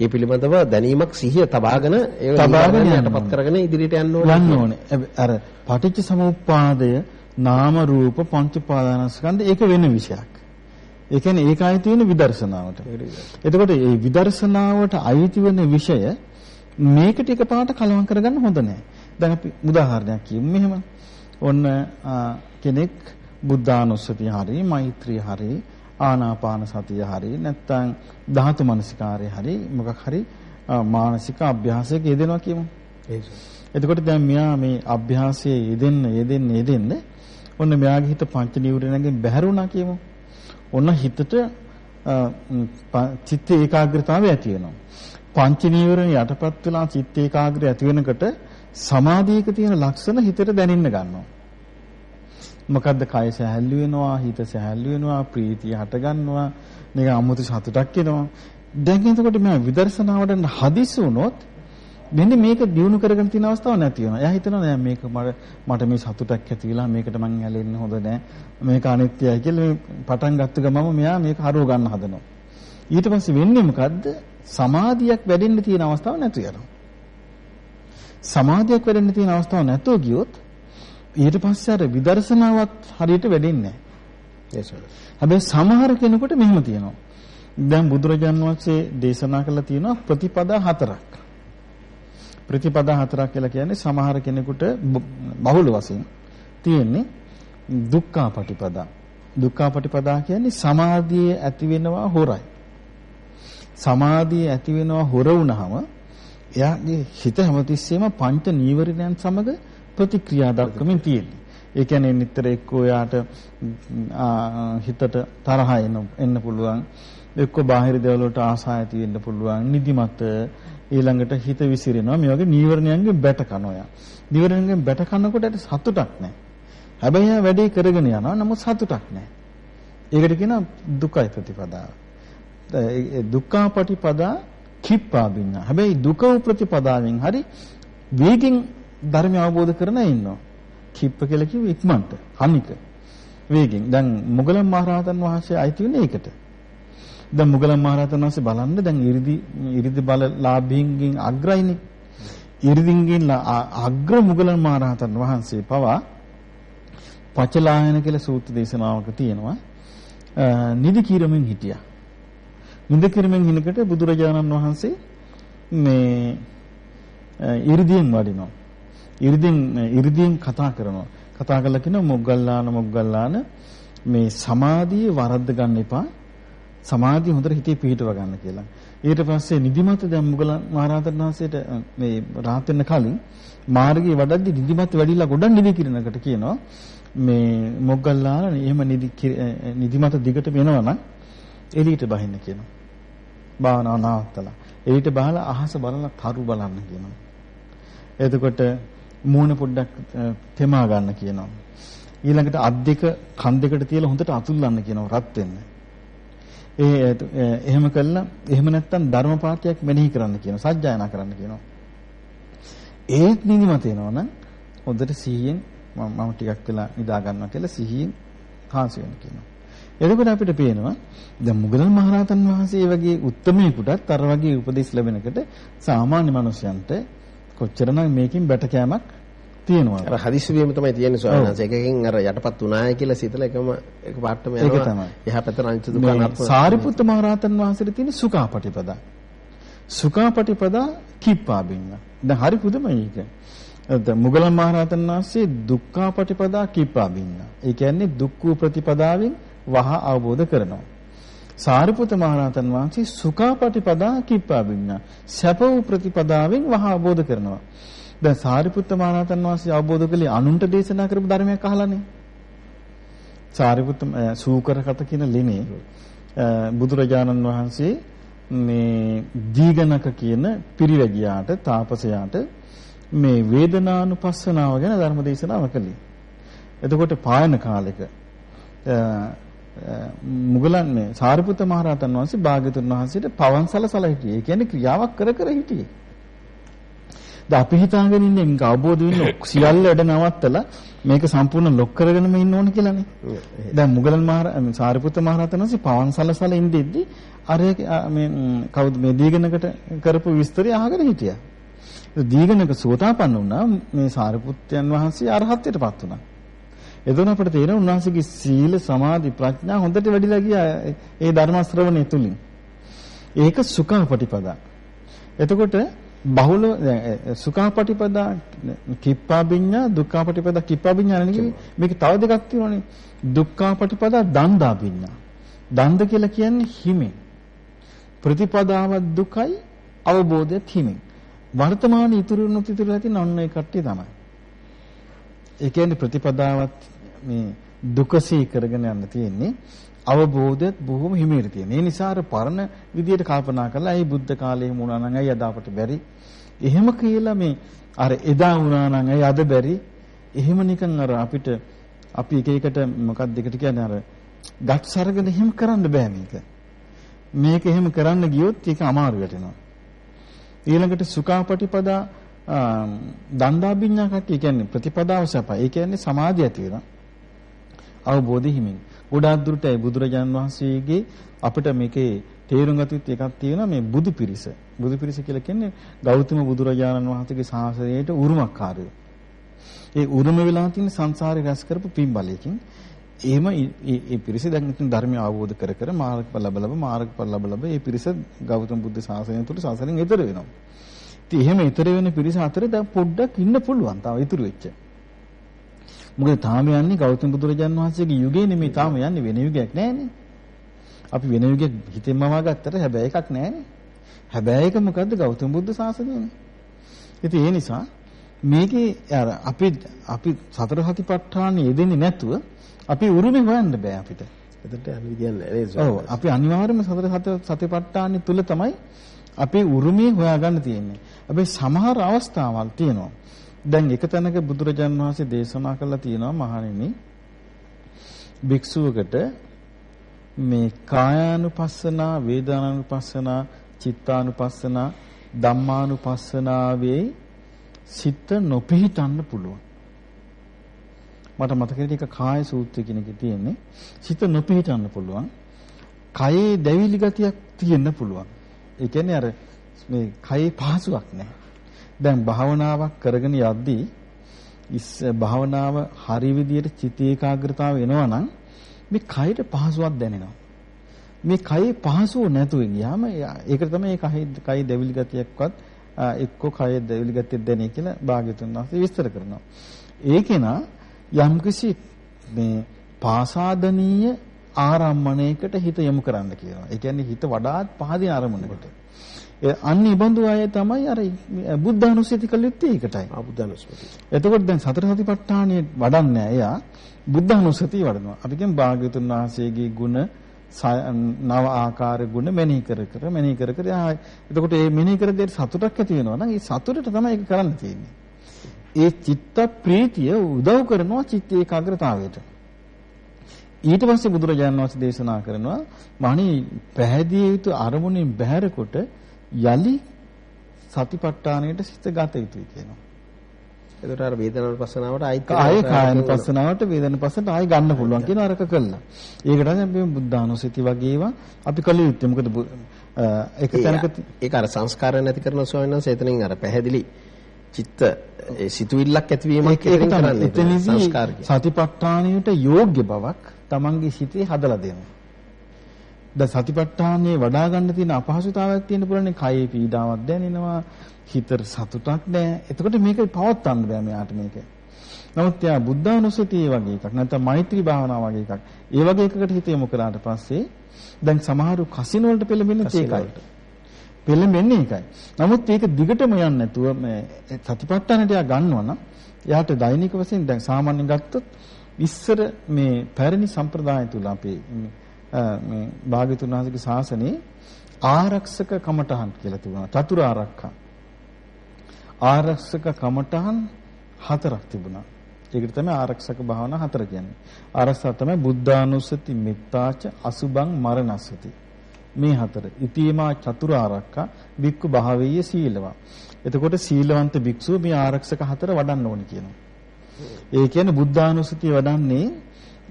ඒ පිළිබඳව දැනීමක් සිහිය තබාගෙන ඒ තබාගෙන යටපත් කරගෙන ඉදිරියට යන්න ඕනේ. යන්න ඕනේ. අර පටිච්ච සමුප්පාදය නාම රූප පංච උපාදානස්කන්ධ ඒක වෙන විෂයක්. ඒ කියන්නේ ඒක අයිති වෙන විදර්ශනාවට. එතකොට මේ විදර්ශනාවට අයිති වෙන විෂය මේකට එකපාරට කලවම් කරගන්න හොඳ නැහැ. දැන් අපි උදාහරණයක් කියමු මෙහෙම. ඔන්න කෙනෙක් බුද්ධානුස්සතිය හරි, මෛත්‍රිය හරි, ආනාපාන සතිය හරි, නැත්නම් ධාතු මනසිකාරය හරි මොකක් හරි මානසික අභ්‍යාසයක යෙදෙනවා කියමු. එතකොට දැන් මෙයා මේ අභ්‍යාසයේ යෙදෙන්න යෙදෙන්න යෙදෙන්න ඔන්න මෙයාගේ හිත පංච නිවරණයෙන් බැහැරුණා කියමු. ඔන්න හිතට චිත්ත ඒකාග්‍රතාවය ඇති වෙනවා. පංච නීවරණ යටපත් වෙලා චිත්ත ඒකාග්‍රය ඇති වෙනකොට සමාධියක තියෙන ලක්ෂණ හිතට දැනෙන්න ගන්නවා. මොකද්ද කය සැහැල්ලු වෙනවා, හිත සැහැල්ලු වෙනවා, ප්‍රීතිය හට ගන්නවා, නිකන් අමුතු සතුටක් එනවා. දැන් එතකොට මම විදර්ශනාවට හදිසි වුණොත් මෙන්න මේක දිනු කරගෙන තියෙන අවස්ථාවක් නැති වෙනවා. එයා හිතනවා නෑ මේක මට මට මේ සතුටක් ඇති වෙලා මේකට මං ඇලෙන්න හොඳ නෑ. මේක අනිත්‍යයි කියලා මේ පටන් ගත්ත ගමම මෙයා මේක හරව ගන්න හදනවා. ඊට පස්සේ වෙන්නේ මොකද්ද? සමාධියක් වැඩෙන්න තියෙන අවස්ථාවක් නැතු වෙනවා. සමාධියක් වැඩෙන්න තියෙන අවස්ථාවක් නැතුව ගියොත් ඊට පස්සේ අර විදර්ශනාවත් හරියට වැඩෙන්නේ නැහැ. හැබැයි සමහර කෙනෙකුට මෙහෙම තියෙනවා. දැන් බුදුරජාන් වහන්සේ දේශනා කළා තියෙනවා ප්‍රතිපදා හතරක්. ප්‍රතිපදා හතරක් කියලා කියන්නේ සමහර කෙනෙකුට බහුල වශයෙන් තියෙන්නේ දුක්ඛාපටිපදා. දුක්ඛාපටිපදා කියන්නේ සමාධියේ ඇති වෙනවා හොරයි. සමාධිය ඇති වෙනවා හොර වුණාම එයාගේ හිත හැමතිස්සෙම පංච නීවරණයන් සමග ප්‍රතික්‍රියා දක්වමින් තියෙන්නේ. ඒ කියන්නේ නිතර එක්කෝ යාට හිතට තරහ එන්න එන්න පුළුවන්. එක්කෝ බාහිර දේවල් වලට ආසා ඇති වෙන්න පුළුවන්. නිදිමත ඊළඟට හිත විසිරෙනවා. මේ වගේ නීවරණයන්ගෙන් බැට කනවා. නීවරණයන්ගෙන් බැට කනකොට ඇට සතුටක් නැහැ. හැබැයි වැඩේ කරගෙන යනවා. නමුත් සතුටක් නැහැ. ඒකට කියනවා දුකයි ප්‍රතිපදාව. දුක්ඛාපටිපදා කිප්පා බින්නා. හැබැයි දුක ප්‍රතිපදාවෙන් හරි වේගෙන් ධර්මය අවබෝධ කරන අය ඉන්නවා. කිප්ප කියලා කිව්ව ඉක්මනට හනික වේගෙන්. දැන් මුගලන් මහරහතන් වහන්සේ අයිති වෙන්නේ ඒකට. දැන් මුගලන් මහරහතන් වහන්සේ බලන්න දැන් 이르දි 이르දි බලලාභීන්ගෙන් අග්‍රයිනේ. 이르දින්ගෙන් අග්‍ර මුගලන් මහරහතන් වහන්සේ පවා පචලායන කියලා සූත්‍ර දේශනාවක තියෙනවා. නිදි කිරමින් හිටියා. නිදි කිරමින් හිනකට බුදුරජාණන් වහන්සේ මේ 이르දියෙන් වඩිනවා. 이르දින් 이르දියෙන් කතා කරනවා. කතා කරලා කියනවා මොග්ගල්ලාන මොග්ගල්ලාන මේ සමාධිය වරද්ද ගන්න එපා. සමාධිය හොඳට හිතේ පිහිටව ගන්න කියලා. ඊට පස්සේ නිදිමත දැන් මුගලන් මහරහතන් වහන්සේට මේ රාහත් වෙන්න කලින් මාර්ගයේ වඩද්දි නිදිමත වැඩිලා ගොඩක් නිදි කිරනකට කියනවා මේ මොග්ගල්ලාන එහෙම නිදි නිදිමත දිගට වෙනවා නම් එළියට බහින්න කියනවා. භාවනාව නවත්තලා. එළියට බහලා අහස බලලා තරු බලන්න කියනවා. එතකොට මූණ පොඩ්ඩක් තෙමා ගන්න කියනවා. ඊළඟට අත් දෙක කන් දෙකට තියලා හොඳට අතුල්ලන්න කියනවා රත් වෙන්න. ඒ එහෙම කළා එහෙම නැත්නම් ධර්ම පාඨයක් මෙනෙහි කරන්න කියනවා. සජ්ජායනා කරන්න කියනවා. ඒත් නිදිමත එනවනම් හොඳට සිහියෙන් මම ටිකක් වෙලා නිදා ගන්නවා කියලා සිහියෙන් කාන්සි වෙන්න කියනවා. එතකොට අපිට පේනවා දැන් මුගලන් මහරහතන් වහන්සේ වගේ උත්තරමයෙකුටත් අර වගේ උපදෙස් ලැබෙනකොට සාමාන්‍ය මිනිසයන්ට කොච්චරනම් මේකෙන් බැට කෑමක් තියෙනවා. අර හදිසි වීම තමයි තියෙන්නේ ස්වාමීන් වහන්සේ. එකකින් අර යටපත් වුණාය කියලා සිතලා එකම එක පාටම යනවා. ඒක තමයි. එහා පැත්තට අනිත් දුකානත් සාරිපුත්ත මහරහතන් වහන්සේට තියෙන සුඛාපටිපදා. සුඛාපටිපදා කිප්පාබින්න. දැන් හරි පුදුමයි ඒක. මුගලන් මහරහතන් වහන්සේ දුක්ඛාපටිපදා කිප්පාබින්න. ඒ කියන්නේ දුක්ඛ ප්‍රතිපදාවෙන් වහ අවබෝධ කරනවා. සාරිපුත මහරහතන් වහන්සේ සුඛාපටිපදා කිප්පාබින්න. සැප වූ ප්‍රතිපදාවෙන් වහ අවබෝධ කරනවා. දැන් සාරිපුත්ත මහරහතන් වහන්සේ අවබෝධ කළේ අනුන්ට දේශනා කරපු ධර්මයක් අහලානේ. සාරිපුත්ත සූකරකට කියන ලිනේ බුදුරජාණන් වහන්සේ මේ දීගණක කියන පිරිවැජියාට තාපසයාට මේ වේදනානුපස්සනාව ගැන ධර්ම දේශනාව කළේ. එතකොට පායන කාලෙක මුගලන් මේ සාරිපුත්ත මහරහතන් වහන්සේ භාග්‍යතුන් වහන්සේට පවන්සලසල හිටියේ. ඒ කියන්නේ ක්‍රියාවක් කර කර හිටියේ. දැන් අපි හිතාගෙන ඉන්නේ මේක අවබෝධ වෙන්න සියල්ල වැඩ නවත්තලා මේක සම්පූර්ණ ලොක් කරගෙනම ඉන්න ඕන කියලානේ. දැන් මුගලන් මහ සාරිපුත්ත මහ රහතන් වහන්සේ පවන් සලසල ඉඳිද්දි අර මේ කවුද මේ දීගණකට කරපු විස්තරය අහගෙන හිටියා. දීගණක සෝතාපන්න වුණා මේ සාරිපුත්තයන් වහන්සේ අරහත්ත්වයටපත් වුණා. එතන අපිට තේරෙනවා උන්වහන්සේගේ සීල සමාධි ප්‍රඥා හොඳට වැඩිලා ගියා ඒ ධර්ම ශ්‍රවණය තුලින්. ඒක සුඛාපටිපදා. එතකොට බහුල සුඛාපටිපදා කිප්පාබිඤ්ඤා දුක්ඛාපටිපදා කිප්පාබිඤ්ඤා නෙවෙයි මේක තව දෙකක් තියෙනවානේ. දුක්ඛාපටිපදා දන්දාබිඤ්ඤා. දන්ද කියලා කියන්නේ හිමෙන්. ප්‍රතිපදාව දුකයි අවබෝධයත් හිමෙන්. වර්තමාන ඉතුරු වුණු ඉතුරු ඇති නන්න ඒ කට්ටිය තමයි. ඒ කියන්නේ ප්‍රතිපදාවත් මේ දුකසී කරගෙන යන්න තියෙන්නේ අවබෝධයත් බොහොම හිමීර තියෙන. ඒ නිසා අර පරණ විදියට කල්පනා කරලා ඇයි බුද්ධ කාලේ වුණා නම් ඇයි අද අපට බැරි? එහෙම කියලා මේ අර එදා වුණා නම් ඇයි අද බැරි? එහෙම නිකන් අර අපිට අපි එක එකට මොකක්ද දෙකට කියන්නේ අර ගත් සරගෙන එහෙම කරන්න බෑ මේක. මේක එහෙම කරන්න ගියොත් ඒක අමාරු වෙටෙනවා. ඊළඟට සුඛාපටිපදා දණ්ඩාභිඥා කට්ටිය කියන්නේ ප්‍රතිපදාව සපයි. ඒ කියන්නේ සමාධිය ඇති වෙනවා. අවබෝධ හිමින්. ගොඩාක් දුරටයි බුදුරජාන් වහන්සේගේ අපිට මේකේ තේරුම් ගත යුතු එකක් තියෙනවා මේ බුදු පිරිස. බුදු පිරිස කියලා කියන්නේ ගෞතම බුදුරජාණන් වහන්සේගේ ශාසනයට උරුමකාරයෝ. ඒ උරුම වෙලා තියෙන සංසාරේ රැස් කරපු පින් බලයකින් එහෙම මේ පිරිස දැන් ඉතින් ධර්මය අවබෝධ කර කර මාර්ගඵල ලැබ ලැබ මාර්ගඵල ලැබ ලැබ මේ පිරිස ගෞතම බුද්ධ ශාසනය තුළ ශාසනයෙන් ඈතර වෙනවා. ඉතින් එහෙම ඈතර වෙන පිරිස අතරේ දැන් පොඩ්ඩක් ඉන්න පුළුවන්. තව ඉතුරු වෙච්ච. මොකද තාම යන්නේ ගෞතම බුදුරජාන් වහන්සේගේ යුගයේ නෙමෙයි තාම යන්නේ වෙන යුගයක් නෑනේ. අපි වෙන යුගයක් හිතෙන්ම ගත්තට හැබැයි එකක් නෑනේ. හැබැයි එක මොකද්ද ගෞතම බුද්ධ ශාසනයනේ. ඉතින් ඒ නිසා මේකේ අර අපි අපි සතර සතිපට්ඨානෙ යෙදෙන්නේ නැතුව අපි උරුමේ හොයන්න බෑ අපිට. එතකොට යන විදියක් නෑ ඔව් අපි අනිවාර්යයෙන්ම සතර සතිපට්ඨානෙ තුල තමයි අපේ උරුමේ හොයාගන්න තියෙන්නේ. හැබැයි සමහර අවස්ථාවල් තියෙනවා. දැන් එක තැනක බුදුරජාන් වහන්සේ දේශනා කළා තියෙනවා මහණෙනි භික්ෂුවකට මේ කායානුපස්සනා වේදනානුපස්සනා චිත්තානුපස්සනා ධම්මානුපස්සනාවේ සිත නොපිහිටන්න පුළුවන්. මට මතකයි ඒක කාය සූත්‍රය කියන එකේ තියෙන්නේ සිත නොපිහිටන්න පුළුවන්. කයේ දැවිලි ගතියක් තියෙන්න පුළුවන්. ඒ කියන්නේ අර මේ කයේ පහසුවක් නැහැ. දැන් භාවනාවක් කරගෙන යද්දී ඉස් භාවනාව හරි විදියට චිත්ත ඒකාග්‍රතාව එනවා නම් මේ කයට පහසුවක් දැනෙනවා. මේ කයේ පහසුව නැතුව ගියාම ඒකට තමයි කයි කයි දෙවිලි ගතියක්වත් එක්ක කය දෙවිලි ගතියක් දැනේ කියලා භාග්‍යතුන් වහන්සේ විස්තර කරනවා. ඒකේනා යම්කිසි මේ පාසාදනීය ආරම්මණයකට හිත යොමු කරන්න කියනවා. ඒ කියන්නේ හිත වඩාත් පහදින අරමුණකට. අන්නේ බඳු අය තමයි අර බුද්ධානුස්සති කළෙත්තේ ඒකටයි. ආ බුද්ධානුස්සති. එතකොට දැන් සතර සතිපට්ඨානිය වඩන්නේ එයා බුද්ධානුස්සතිය වඩනවා. අපි කියන්නේ භාග්‍යතුන් වහන්සේගේ ගුණ නව ආකාර ගුණ මෙනෙහි කර කර මෙනෙහි කර කර එතකොට මේ මෙනෙහි කර දෙයට සතුටක් ඇති වෙනවා නම් ඒ සතුටට තමයි ඒක කරන්න තියෙන්නේ. ඒ චිත්ත ප්‍රීතිය උදව් කරනවා චිත්ත ඒකාග්‍රතාවයට. ඊට පස්සේ බුදුරජාණන් වහන්සේ දේශනා කරනවා මහණි පැහැදිය යුතු අරමුණෙන් බැහැරකොට යලි සතිපට්ඨානයට සිත ගත යුතුයි කියනවා. එතකොට අර වේදනානුපස්සනාවට ආයි ආයේ කායනුපස්සනාවට වේදනානුපස්සනට ආයි ගන්න පුළුවන් කියන අරක කළා. ඒකට තමයි අපි බුද්ධානුස්සති වගේ ඒවා අපි කළ යුත්තේ. මොකද ඒක තැනක ඒක අර සංස්කාරය නැති කරන ස්වාමීන් වහන්සේ එතනින් අර පැහැදිලි චිත්ත ඒ සිතුවිල්ලක් ඇතිවීමක් කරන්නේ සංස්කාර සතිපට්ඨානයට යෝග්‍ය බවක් Tamange සිතේ හදලා දෙනවා. ද සතිපට්ඨානයේ වඩා ගන්න තියෙන අපහසුතාවයක් තියෙන පුරන්නේ කයේ පීඩාවක් දැනෙනවා හිතට සතුටක් නැහැ. එතකොට මේක පවත්වන්න බෑ මෙයාට මේක. නමුත් යා බුද්ධානුස්සතිය වගේ එකක් නැත්නම් මෛත්‍රී භාවනාව වගේ එකක්. ඒ වගේ එකකට හිත යොමු කරාට පස්සේ දැන් සමහරු කසින වලට පෙළඹෙන්නේ ඒකයි. පෙළඹෙන්නේ ඒකයි. නමුත් ඒක දිගටම යන්නේ නැතුව මේ සතිපට්ඨානට යා ගන්නවා නම් එයාට දෛනික වශයෙන් දැන් සාමාන්‍යයෙන් ගත්තොත් ඉස්සර මේ පැරණි සම්ප්‍රදාය තුල අපේ මේ භාග්‍යතුන් වහන්සේගේ ශාසනයේ ආරක්ෂක කමඨහන් කියලා තිබුණා. චතුර ආරක්ෂා. ආරක්ෂක කමඨහන් හතරක් තිබුණා. ඒකට තමයි ආරක්ෂක භාවනා හතර කියන්නේ. ආරක්ෂා තමයි බුද්ධානුස්සති, මෙත්තාච, අසුබං, මරණස්සති. මේ හතර. ඉතිමා චතුර ආරක්ෂා වික්කු භාවීය සීලවා. එතකොට සීලවන්ත භික්ෂුව මේ ආරක්ෂක හතර වඩන්න ඕනි කියනවා. ඒ කියන්නේ බුද්ධානුස්සතිය වඩන්නේ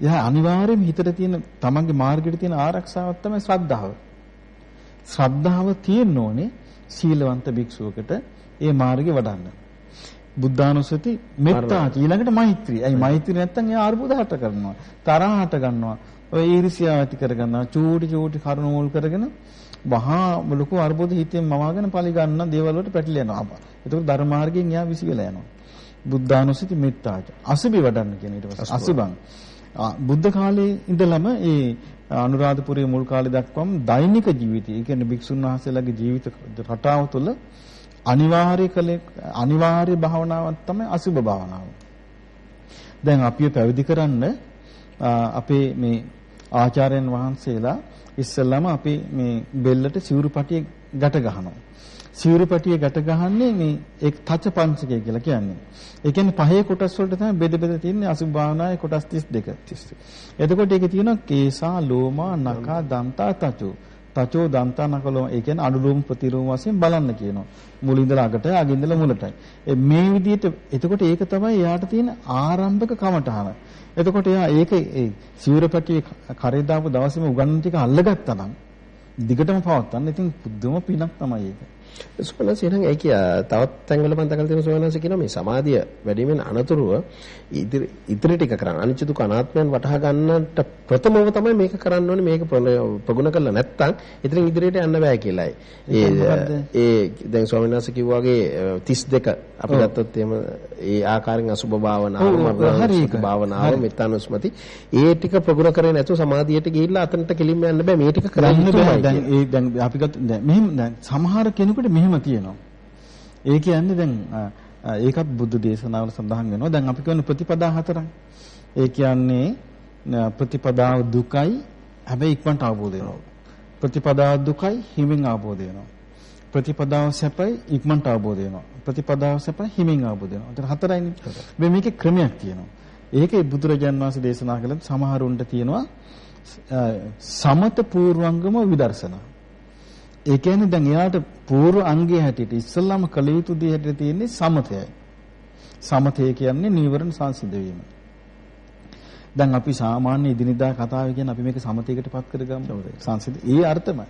එයා අනිවාර්යයෙන්ම හිතට තියෙන තමන්ගේ මාර්ගයට තියෙන ආරක්ෂාවක් තමයි ශ්‍රද්ධාව. ශ්‍රද්ධාව තියෙන්න ඕනේ සීලවන්ත භික්ෂුවකට ඒ මාර්ගේ වඩන්න. බුද්ධානුස්සති මෙත්තා ඊළඟට මෛත්‍රී. අයි මෛත්‍රී නැත්තම් එයා අර්බුද හට කරනවා. තරහ හට ගන්නවා. ඔය ඊර්ෂ්‍යාව ඇති කර ගන්නවා. චූටි චූටි කරුණු මුල් කරගෙන වහා ලොකු අර්බුද හිතෙන් මවාගෙන පලි ගන්න දේවල් වලට පැටලෙනවා යනවා. ඒතකොට ධර්ම මාර්ගයෙන් එයා විසිකලා යනවා. බුද්ධානුස්සති මෙත්තාච. අසුබි වඩන්න කියන ඊට පස්සේ අසුබං. බුද්ධ කාලේ ඉඳලම ඒ අනුරාධපුරයේ මුල් කාලේ දක්වාම දෛනික ජීවිතය, ඒ කියන්නේ භික්ෂුන් වහන්සේලාගේ ජීවිත රටාව තුළ අනිවාර්ය කලේ අනිවාර්ය භාවනාවක් තමයි අසුබ භාවනාව. දැන් අපිව පැවිදි කරන්න අපේ මේ ආචාර්යයන් වහන්සේලා ඉස්සෙල්ලාම අපි මේ බෙල්ලට සිවුරු පටිය ගැට ගහනවා. සිවුරු පටිය ගැට ගහන්නේ මේ එක් තච පංචකය කියලා කියන්නේ. ඒ කියන්නේ පහේ කොටස් වලට තමයි බෙද බෙද තියෙන්නේ අසුභ භාවනාවේ කොටස් 32 32. එතකොට ඒකේ තියෙනවා කේසා ලෝමා නකා දන්තා තචෝ. තචෝ දන්තා නකලෝ ඒ කියන්නේ අනුලෝම ප්‍රතිලෝම වශයෙන් බලන්න කියනවා. මුලින්දලා අගට අගින්දලා මුලටයි. මේ විදිහට එතකොට ඒක තමයි එයාට තියෙන ආරම්භක කමටහන. එතකොට එයා ඒක ඒ සිවුරපටියේ කරේ දාපු දවසේම උගන්වන ටික අල්ලගත්තා නම් දිගටම පවත්තන්න ඉතින් පුදුම පිනක් තමයි ඒක. සෝනස් එහෙනම් ඒ කිය තවත් තැන්වල මම දැකලා තියෙන සෝනස් කියනවා මේ සමාධිය වැඩිමෙන් අනතුරුව ඉදිරි ඉදිරි ටික කරන්න. අනිච්ච දුක අනාත්මයන් වටහා ගන්නට ප්‍රථමව තමයි මේක කරන්න ඕනේ. මේක ප්‍රගුණ කළා නැත්නම් ඉතින් ඉදිරියට යන්න බෑ කියලායි. ඒ ඒ දැන් ස්වාමීන් වහන්සේ කිව්වා වගේ 32 අපි ගත්තොත් එහෙම ඒ ආකාරයෙන් අසුභ භාවනාව මරණික භාවනාව මෙත්තානුස්මති. ඒ ටික ප්‍රගුණ කරේ නැතුව සමාධියට ගිහිල්ලා අතනට කෙලින්ම යන්න බෑ. මේ ටික කරන්න බෑ. දැන් ඒ දැන් අපි ගත්ත දැන් මෙහෙම දැන් සමහර කෙනෙකුට මෙහෙම තියෙනවා. ඒ කියන්නේ දැන් ඒකත් බුද්ධ දේශනාවල සඳහන් වෙනවා. දැන් අපි කියන ප්‍රතිපදා හතරක්. ඒ කියන්නේ ප්‍රතිපදාව දුකයි හැබැයි ඉක්මනට අවබෝධ වෙනවා. ප්‍රතිපදාව දුකයි හිමින් අවබෝධ වෙනවා. ප්‍රතිපදාව සැපයි ඉක්මනට අවබෝධ වෙනවා. ප්‍රතිපදාව සැපයි හිමින් අවබෝධ වෙනවා. ඒතර හතරයිනේ. මේ මේකේ ක්‍රමයක් තියෙනවා. ඒකේ බුදුරජාන් වහන්සේ දේශනා කළ සමහරුන්ට තියෙනවා සමත පූර්වංගම විදර්ශනා. ඒ කියන්නේ දැන් එයාට පූර්ව අංගය හැටියට ඉස්සල්ලාම කළ යුතු දේ හැටියට තියෙන්නේ සමතයයි. සමතේ කියන්නේ නීවරණ සංසිඳ වීම. දැන් අපි සාමාන්‍ය ඉදිනදා කතාවේ කියන අපි මේක සමතේකටපත් කරගමු. සංසිඳ. ඒ අර්ථමයි.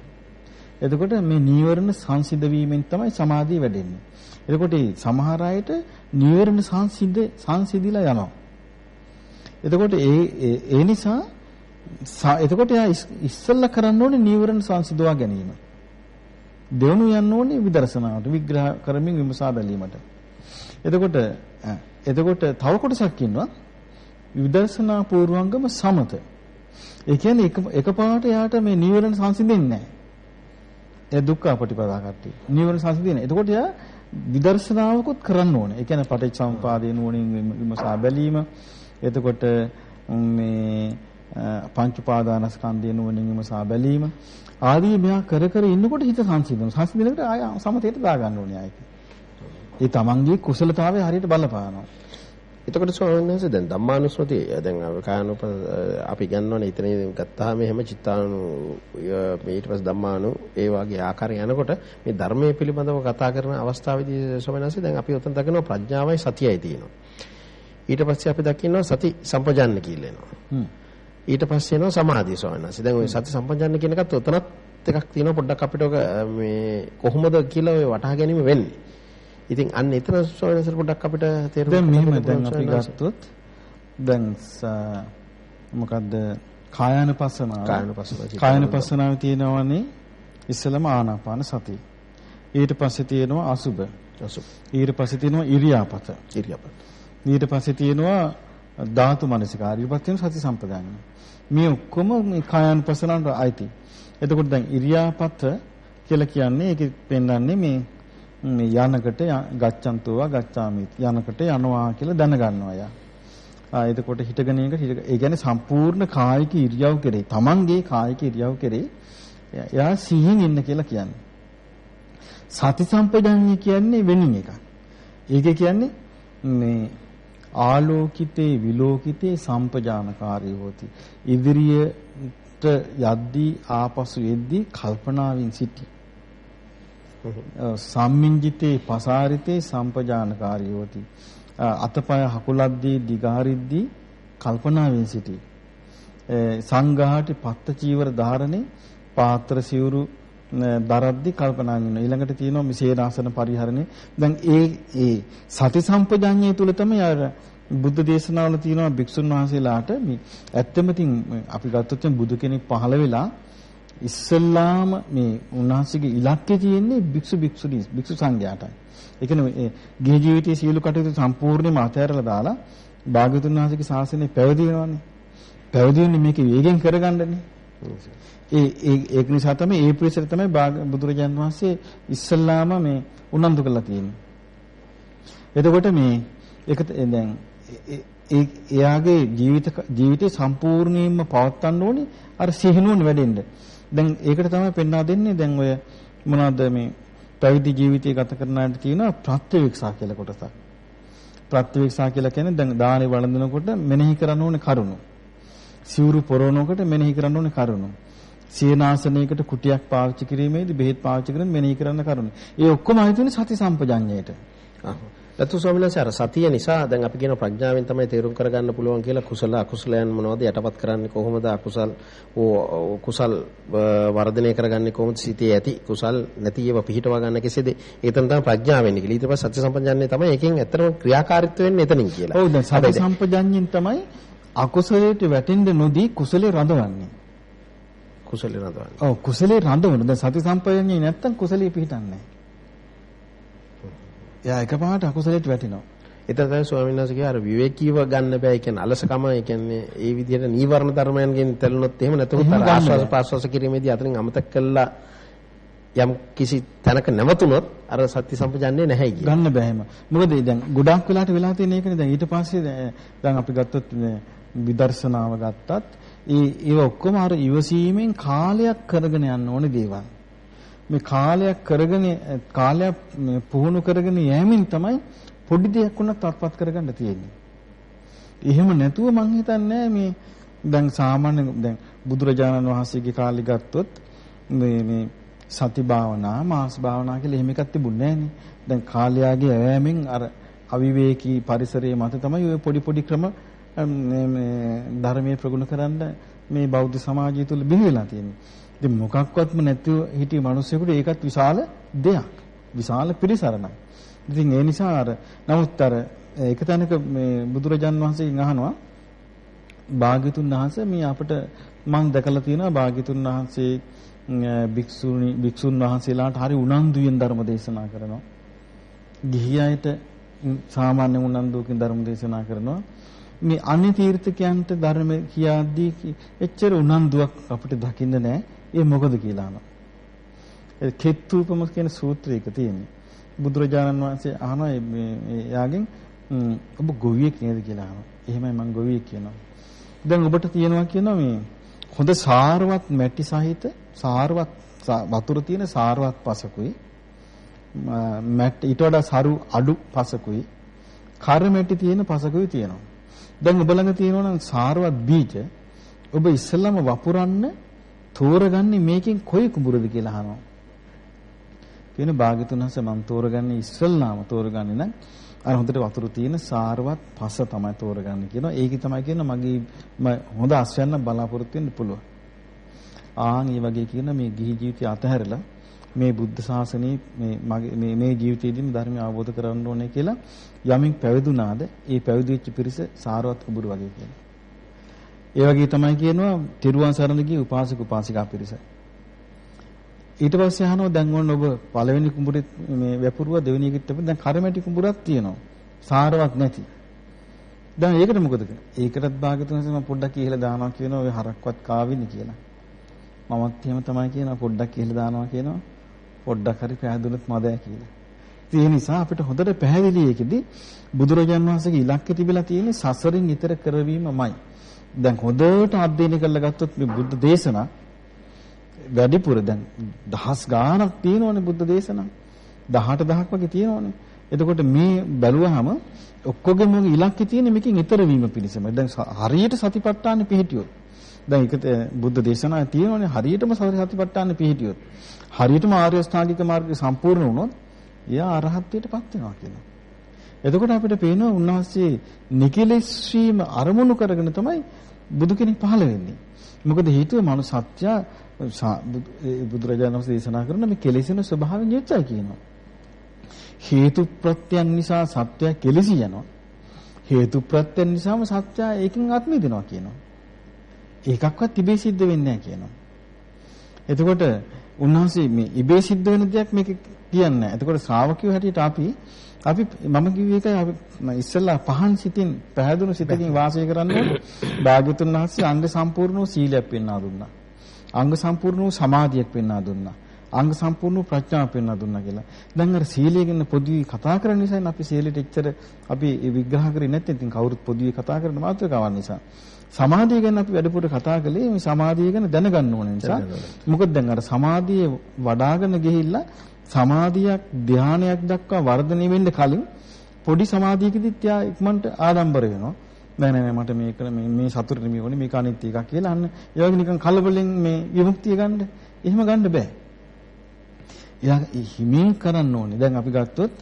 එතකොට මේ නීවරණ සංසිඳ වීමෙන් තමයි සමාධිය වැඩෙන්නේ. එතකොට සමහර අයට නීවරණ සංසිඳ සංසිඳිලා යනවා. එතකොට ඒ ඒ නිසා එතකොට එයා ඉස්සෙල්ලා කරන්න ඕනේ නීවරණ සංසිඳවා ගැනීම. දෙවනු යන්න ඕනේ විදර්ශනාවට විග්‍රහ කරමින් විමසා බැලීමට. එතකොට එතකොට තව කොටසක් ඉන්නවා විදර්ශනා පූර්වංගම සමත. ඒ කියන්නේ එක එකපාරට යාට මේ නීවරණ සංසිඳෙන්නේ නැහැ. ඒ දුක්ඛ ප්‍රතිපදා කට්ටිය. නීවරණ සංසිඳෙන්නේ. එතකොට යා විදර්ශනාවකුත් කරන්න ඕනේ. ඒ කියන්නේ පටිච්චසමුපාදේ නුවණින් විමසා බැලීම. එතකොට මේ පංච උපාදානස්කන්ධය නුවණින් විමසා බැලීම ආදී මෙයා කර කර ඉන්නකොට හිත සංසිඳනවා. සංසිඳනකොට ආය සමතේට දාගන්න ඕනේ ආයෙත්. ඒ තමන්ගේ කුසලතාවය හරියට බලපානවා. එතකොට ස්වාමීන් වහන්සේ දැන් ධම්මානුස්මතිය දැන් කායනුප අපි ගන්නවනේ ඉතින් ගත්තාම එහෙම චිත්තානු ඊට පස්සේ ධම්මානු ඒ වගේ ආකාරය යනකොට මේ ධර්මයේ පිළිබඳව කතා කරන අවස්ථාවේදී ස්වාමීන් වහන්සේ දැන් අපි උතන් දකිනවා ප්‍රඥාවයි සතියයි තියෙනවා. ඊට පස්සේ අපි දකිනවා සති සම්පජාන්න කියලා එනවා. ඊට පස්සේ එනවා සමාධිය ස්වාමීන් වහන්සේ. දැන් ওই සති සම්පජාන්න කියන එකත් උතනත් එකක් තියෙනවා පොඩ්ඩක් අපිට ඔක මේ කොහොමද කියලා ඔය වටහා ගැනීම වෙන්නේ. ඉතින් අන්න එතන ස්වාමීන් වහන්සේ පොඩ්ඩක් අපිට තේරුම් ගන්න. දැන් මෙහෙම දැන් අපි ගත්තොත් දැන් මොකද්ද කායानुපස්සනාව. කායानुපස්සනාව. කායानुපස්සනාව තියෙනවනේ ඉස්සලම ආනාපාන සතිය. ඊට පස්සේ තියෙනවා අසුබ. අසුබ. ඊට පස්සේ තියෙනවා ඉරියාපත. ඉරියාපත. ඊට පස්සේ තියෙනවා ධාතු මනසිකාරය. ඊට පස්සේ තියෙනවා සති සම්පදානය. මේ ඔක්කොම මේ කායानुපස්සනාවට අයිති. එතකොට දැන් ඉරියාපත කියලා කියන්නේ ඒකෙ පෙන්වන්නේ මේ මේ යනකට ගච්ඡන්තෝවා ගච්ඡාමි යනකට යනවා කියලා දැනගන්නවා යා. ආ එතකොට හිටගෙන එක ඒ කියන්නේ සම්පූර්ණ කායික ඉරියව් කෙරේ තමන්ගේ කායික ඉරියව් කෙරේ එයා සිහින් ඉන්න කියලා කියන්නේ. සති සම්පජඤ්ඤය කියන්නේ වෙනින් එකක්. ඒකේ කියන්නේ මේ ආලෝකිතේ විලෝකිතේ සම්පජානකාරී හොති. ඉදිරියට යද්දී ආපසු එද්දී කල්පනාවෙන් සිටි. සම්මින්ජිතේ පසාරිතේ සම්පජානකාරී හොති. අතපය හකුලද්දී දිගහරිද්දී කල්පනාවෙන් සිටි. සංඝාටි පත්ත චීවර ධාරණේ පාත්‍ර සිවුරු දරද්දි කල්පනා කරනවා ඊළඟට තියෙනවා මේ සේනාසන පරිහරණය දැන් ඒ ඒ සති සම්පජාඤ්ඤය තුල තමයි අර බුද්ධ දේශනාවල තියෙනවා භික්ෂුන් වහන්සේලාට මේ ඇත්තම තින් අපි ගත්තොත් බුදු කෙනෙක් පහළ වෙලා ඉස්සල්ලාම මේ උන්වහන්සේගේ ඉලක්කය තියෙන්නේ භික්ෂු භික්ෂුණී භික්ෂු සංඝයාටයි. ඒ කියන්නේ ගිහි ජීවිතයේ සියලු කටයුතු සම්පූර්ණයෙන්ම අතහැරලා දාලා භාග්‍යතුන් වහන්සේගේ ශාසනය පැවිදි වෙනවානේ. පැවිදි වෙන්නේ මේක වේගෙන් කරගන්නනේ. ඒ ඒක නිසා තමයි ඒ පිරිසට තමයි බුදුරජාන් වහන්සේ ඉස්සල්ලාම මේ උනන්දු කරලා තියෙන්නේ. එතකොට මේ ඒක දැන් එයාගේ ජීවිත ජීවිතේ සම්පූර්ණයෙන්ම පවත්වන්න ඕනේ අර සිහිනුවන වැඩෙන්න. දැන් ඒකට තමයි පෙන්වා දෙන්නේ දැන් ඔය මොනවද මේ පැවිදි ජීවිතය ගත කරන අයට කියනවා ප්‍රත්‍යවේක්ෂා කියලා කොටසක්. ප්‍රත්‍යවේක්ෂා කියලා කියන්නේ දැන් දානේ වළඳනකොට මෙනෙහි කරන්න ඕනේ කරුණු. සිවුරු පොරවනකොට මෙනෙහි කරන්න ඕනේ කරුණු. සීනාසනයකට කුටියක් පාවිච්චි කිරීමේදී බෙහෙත් පාවිච්චි කරන මෙනෙහි කරන්න කරුණු. ඒ ඔක්කොම ආයතන සති සම්පජඤ්ඤයට. ලතු ස්වාමීන් වහන්සේ අර සතිය නිසා දැන් අපි කියන ප්‍රඥාවෙන් තමයි තේරුම් කරගන්න පුළුවන් කියලා කුසල අකුසලයන් මොනවද යටපත් කරන්නේ කොහොමද අකුසල් කුසල් වර්ධනය කරගන්නේ කොහොමද සිතේ ඇති කුසල් නැති ඒවා පිහිටවා ගන්න කෙසේද ඒතන තමයි ප්‍රඥාව වෙන්නේ කියලා ඊට පස්සේ සත්‍ය සම්පජඤ්ඤය තමයි එකෙන් ඇත්තටම ක්‍රියාකාරීත්ව වෙන්නේ එතනින් කියලා. ඔව් දැන් සති සම්පජඤ්ඤයෙන් තමයි අකුසලයට වැටෙන්න නොදී කුසලේ රඳවන්නේ. කුසලේ රඳවන්නේ. ඔව් කුසලේ රඳවන. දැන් සති සම්පජඤ්ඤේ නැත්තම් කුසලේ පිහිටන්නේ නැහැ. එයා එකපාරට අකුසලයට වැටෙනවා. එතන තමයි ස්වාමීන් වහන්සේ අර විවේකීව ගන්න බෑ. කියන්නේ අලසකම, ඒ කියන්නේ ඒ විදිහට නීවරණ ධර්මයන්ගෙන් තැළුනොත් එහෙම නැතුව අර ආස්වාද පාස්වාස කිරීමේදී අතරින් අමතක කළා යම් කිසි තැනක නැවතුනොත් අර සත්‍ය සම්පජන්නේ නැහැ කිය. ගන්න බෑ එහෙම. මොකද දැන් ගොඩාක් වෙලාට වෙලා තියෙන එකනේ දැන් ඊට පස්සේ දැන් අපි ගත්තොත් විදර්ශනාව ගත්තත් ඒ ඒව ඔක්කොම අර ඉවසීමෙන් කාලයක් කරගෙන යන්න ඕනේ දේවල්. මේ කාලයක් කරගෙන කාලයක් පුහුණු කරගෙන යෑමෙන් තමයි පොඩි දෙයක් වුණත් අත්පත් කරගන්න තියෙන්නේ. එහෙම නැතුව මං හිතන්නේ මේ දැන් සාමාන්‍ය දැන් බුදුරජාණන් වහන්සේගේ කාලේ ගත්තොත් මේ මේ සති භාවනා මාස් භාවනා කියලා එහෙම එකක් තිබුණේ නැහනේ. දැන් කාලයාගේ ඇවෑමෙන් අර අවිවේකී පරිසරයේ මත තමයි ওই පොඩි පොඩි ක්‍රම මේ මේ ධර්මයේ ප්‍රගුණ කරන්න මේ බෞද්ධ සමාජය තුළ බිහි වෙලා තියෙන්නේ. ඉතින් මොකක්වත්ම නැතුව හිටිය මිනිස්සුෙකුට ඒකත් විශාල දෙයක්. විශාල පිළිසරණක්. ඉතින් ඒ නිසා අර නමුත් අර එක තැනක මේ බුදුරජාන් වහන්සේගෙන් අහනවා භාග්‍යතුන් වහන්සේ මේ අපිට මම දැකලා තියෙනවා භාග්‍යතුන් වහන්සේ භික්ෂුනි භික්ෂුන් වහන්සේලාට හරි උනන්දුයෙන් ධර්ම දේශනා කරනවා. ගිහි අයට සාමාන්‍ය උනන්දුවකින් ධර්ම දේශනා කරනවා. මේ අන්‍ය තීර්ථකයන්ට ධර්ම කියාදී එච්චර උනන්දුවක් අපිට දකින්න නැහැ. ඒ මොකද කියලා අහනවා. ඒ කෙත්තුපම කියන සූත්‍රයක තියෙන්නේ. බුදුරජාණන් වහන්සේ අහනවා මේ එයාගෙන් ඔබ ගොවියෙක් නේද කියලා අහනවා. එහෙමයි මම ගොවියෙක් කියනවා. දැන් ඔබට තියෙනවා කියනවා මේ හොඳ සාරවත් මැටි සහිත සාරවත් වතුර තියෙන සාරවත් පසකුයි මැට් ඊට වඩා සරු අඩු පසකුයි කර මැටි තියෙන පසකුයි තියෙනවා. දැන් ඔබ ළඟ තියෙනවා නම් සාරවත් බීජ ඔබ ඉස්සෙල්ලාම වපුරන්න තෝරගන්නේ මේකෙන් කොයි කුඹුරද කියලා අහනවා. කියන භාග්‍යතුන් හස මම තෝරගන්නේ ඉස්සෙල්ලාම තෝරගන්නේ නම් අර හොඳට වතුර තියෙන සාරවත් පස තමයි තෝරගන්නේ කියනවා. ඒකයි තමයි කියන මගේ හොඳ අස්වැන්න බලාපොරොත්තු වෙන්න පුළුවන්. ආන් මේ වගේ කියන මේ ගිහි ජීවිතය අතහැරලා මේ බුද්ධ ශාසනයේ මේ මගේ මේ මේ ජීවිතයේදීම ධර්මය අවබෝධ කරගන්න ඕනේ කියලා යමින් පැවිදුනාද ඒ පැවිදි වෙච්ච පිරිස සාරවත් කුඹුරු වගේ කියනවා. ඒ වගේ තමයි කියනවා තිරුවන් සරණ ගිය උපාසක උපාසිකා පිරිස. ඊට පස්සේ අහනවා දැන් ඔන්න ඔබ පළවෙනි කුඹුරේ මේ වැපුරුව දෙවෙනි එකට දැන් කරමැටි කුඹුරක් තියෙනවා. සාරවත් නැති. දැන් ඒකට මොකද කරන්නේ? ඒකටත් භාගතුන් මම පොඩ්ඩක් ඉහලා දානවා කියනවා ඔය හරක්වත් කාවිනි කියලා. මමත් එහෙම තමයි කියනවා පොඩ්ඩක් ඉහලා දානවා කියනවා. පොඩ්ඩක් හරි පැහැදුනොත් මදෑ කියලා. ඒ නිසා අපිට හොඳට පැහැදිලි එකෙදි බුදුරජාන් වහන්සේගේ ඉලක්කය තිබිලා තියෙන්නේ සසරින් ඈතර කරවීමමයි. දැන් හොඳට අධ්‍යයනය කරලා ගත්තොත් මේ බුද්ධ දේශනා වැඩිපුර දැන් දහස් ගාණක් තියෙනවනේ බුද්ධ දේශනා. 18000ක් වගේ තියෙනවනේ. එතකොට මේ බැලුවහම ඔක්කොගෙම ඉලක්කය තියෙන්නේ මේකෙන් ඈතර වීම පිණිසම. දැන් හරියට සතිපට්ඨානෙ පිළිහිටියොත් දැන් ඒක බුද්ධ දේශනාවේ තියෙනවනේ හරියටම සතිපට්ඨානෙ පිළිහිටියොත් හරියටම ආර්ය අෂ්ටාංගික මාර්ගය සම්පූර්ණ වුණොත් එයා අරහත්ත්වයටපත් වෙනවා කියනවා. එතකොට අපිට පේනවා උන්වහන්සේ නිකලෙස් වීම අරමුණු කරගෙන තමයි බුදු කෙනෙක් පහළ වෙන්නේ. මොකද හේතුව මනු සත්‍ය බුදුරජාණන් වහන්සේ දේශනා කරන මේ කෙලෙසෙන ස්වභාවයෙන් යුක්තයි කියනවා. හේතු ප්‍රත්‍යයන් නිසා සත්‍යය කෙලෙසි යනවා. හේතු ප්‍රත්‍යයන් නිසාම සත්‍යය ඒකෙන් අත්මිදිනවා කියනවා. ඒකක්වත් ඉබේ සිද්ධ වෙන්නේ නැහැ කියනවා. එතකොට උන්වහන්සේ මේ ඉබේ සිද්ධ වෙන දෙයක් මේක කියන්නේ නැහැ. එතකොට ශ්‍රාවකයෝ හැටියට අපි අපි මම කිව්වේ ඒකයි අපි ඉස්සෙල්ලා පහන් සිතින් පැහැදුණු සිතකින් වාසය කරන්න භාග්‍යතුන් වහන්සේ අංග සම්පූර්ණ වූ සීලයක් පෙන්වා දුන්නා. අංග සම්පූර්ණ වූ සමාධියක් පෙන්වා දුන්නා. අංග සම්පූර්ණ වූ ප්‍රඥාව පෙන්වා දුන්නා කියලා. දැන් අර සීලය ගැන පොදුවේ කතා කරන නිසා අපි සීලෙට එච්චර අපි විග්‍රහ කරේ නැත්නම් ඉතින් කවුරුත් පොදුවේ කතා කරන මාතෘකාවක් නිසා. සමාධිය ගැන අපි වැඩිපුර කතා කළේ මේ සමාධිය ගැන දැනගන්න ඕන නිසා. මොකද දැන් අර සමාධිය වඩ아가න ගිහිල්ලා සමාධියක් ධානයක් දක්වා වර්ධනය වෙන්න කලින් පොඩි සමාධියකදීත් යා ඉක්මනට ආඩම්බර වෙනවා. නෑ නෑ මට මේක මේ මේ සතුට නෙමෙයි ඕනේ මේක අනිත් එකක් කියලා අන්න ඒ වගේ නිකන් කලබලෙන් මේ විමුක්තිය ගන්න එහෙම ගන්න බෑ. එයා හිමින් කරන්න ඕනේ. දැන් අපි ගත්තොත්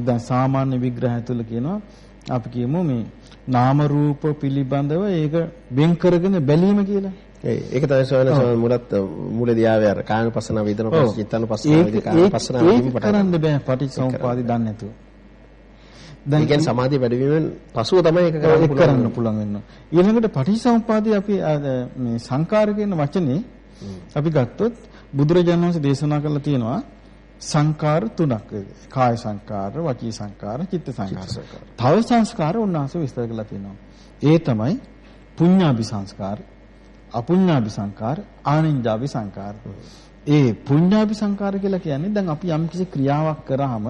දැන් සාමාන්‍ය විග්‍රහය තුළ කියනවා අපි කියමු මේ නාම රූප පිළිබඳව ඒක වෙන් කරගෙන බැලීම කියලා. ඒක තමයි සෝයන මුලත් මුලදී ආවේ අර කායන පස්සන වේදන පස්ස චිත්තන පස්සන වේදී කායන පස්සන වීම පටන් කරන්න බෑ පටිච්චසමුපාදි දන්නේ නැතුව. දැන් කියන්නේ සමාධිය වැඩි වීමෙන් පසුව තමයි ඒක කරන්න පුළුවන් කරන්න පුළුවන් වෙනවා. ඊළඟට පටිච්චසමුපාදි අපි මේ සංකාර කියන වචනේ අපි ගත්තොත් බුදුරජාණන් වහන්සේ දේශනා කළා තියෙනවා සංකාර තුනක් කාය සංකාර, වචී සංකාර, චිත්ත සංකාර. තව සංස්කාර උන්වහන්සේ විස්තර කරලා තියෙනවා. ඒ තමයි පුඤ්ඤාභි සංස්කාර, අපුඤ්ඤාභි සංකාර, ආනින්ජාභි සංකාර. ඒ පුඤ්ඤාභි සංකාර කියලා කියන්නේ දැන් අපි යම් කිසි ක්‍රියාවක් කරාම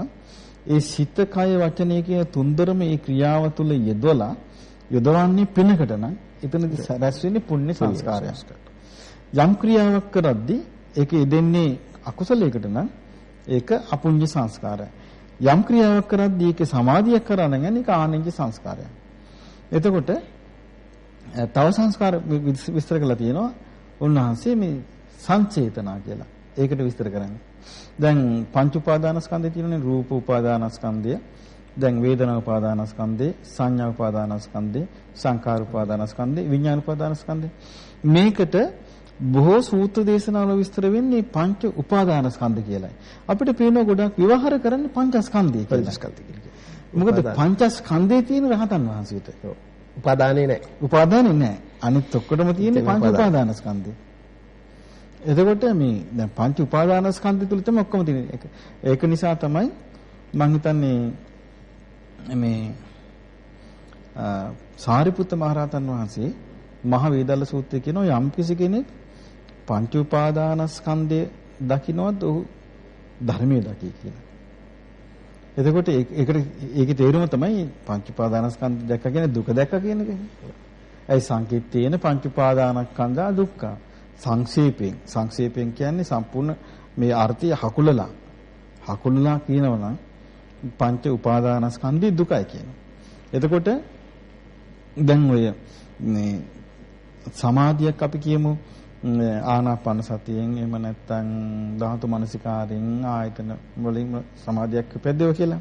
ඒ සිත කය වචනය කියන තුන්දරම ඒ ක්‍රියාව තුළ යෙදවලා යොදවන්නේ පිනකට නම් එතනදී රැස් වෙන්නේ පුණ්‍ය සංස්කාරයක්. යම් ක්‍රියාවක් කරද්දී ඒක යෙදෙන්නේ අකුසලයකට නම් ඒක අපුඤ්ඤ සංස්කාරය. යම් ක්‍රියාවක් කරද්දී ඒක සමාධියක් කරා නම් ඒක ආනන්ජ සංස්කාරයක්. එතකොට තව සංස්කාර විස්තර කරලා තියෙනවා උන්වහන්සේ මේ සංචේතනා කියලා. ඒකට විස්තර කරන්නේ. දැන් පංච උපාදානස්කන්ධය තියෙනනේ රූප උපාදානස්කන්ධය, දැන් වේදනා උපාදානස්කන්ධේ, සංඥා උපාදානස්කන්ධේ, සංකාර උපාදානස්කන්ධේ, විඥාන උපාදානස්කන්ධේ. මේකට බොහෝ සූත්‍ර දේශනාවල විස්තර වෙන්නේ පංච උපාදානස්කන්ධ කියලායි. අපිට පේනවා ගොඩක් විවහාර කරන්නේ පංචස්කන්ධය කියලා. පංචස්කන්ධ කියලා. මොකද පංචස්කන්ධයේ තියෙන රහතන් වහන්සේට. උපාදානේ නැහැ. උපාදානේ නැහැ. අනිත් ඔක්කොටම තියෙන්නේ තියෙන පංච උපාදාන. උපාදානස්කන්ධය. එතකොට මේ දැන් පංච උපාදානස්කන්ධය තුල තමයි ඔක්කොම තියෙන්නේ. ඒක නිසා තමයි මම හිතන්නේ මේ සාරිපුත්ත මහරහතන් වහන්සේ මහ වේදල්ල සූත්‍රයේ කියනවා යම් කිසි කෙනෙක් පංච උපාදානස්කන්ධය දකින්නවත් ඔහු ධර්මයේ දකි කියලා. එතකොට ඒක- ඒකට ඒකේ තේරුම තමයි පංච උපාදානස්කන්ධ දැක්ක කියන්නේ දුක දැක්ක කියන එක. ඇයි සංකීර්තේන පංච උපාදානස්කන්ධා දුක්ඛ. සංක්ෂේපයෙන් සංක්ෂේපයෙන් කියන්නේ සම්පූර්ණ මේ අර්ථය හකුලලා හකුලලා කියනවා නම් පංච උපාදානස්කන්ධي දුකයි කියනවා. එතකොට දැන් ඔය මේ සමාධියක් අපි කියමු ම්, ආනාපාන සතියෙන් එහෙම නැත්නම් ධාතු මනසිකාරයෙන් ආයතන වලින් සමාධියක් උපැද්දව කියලා.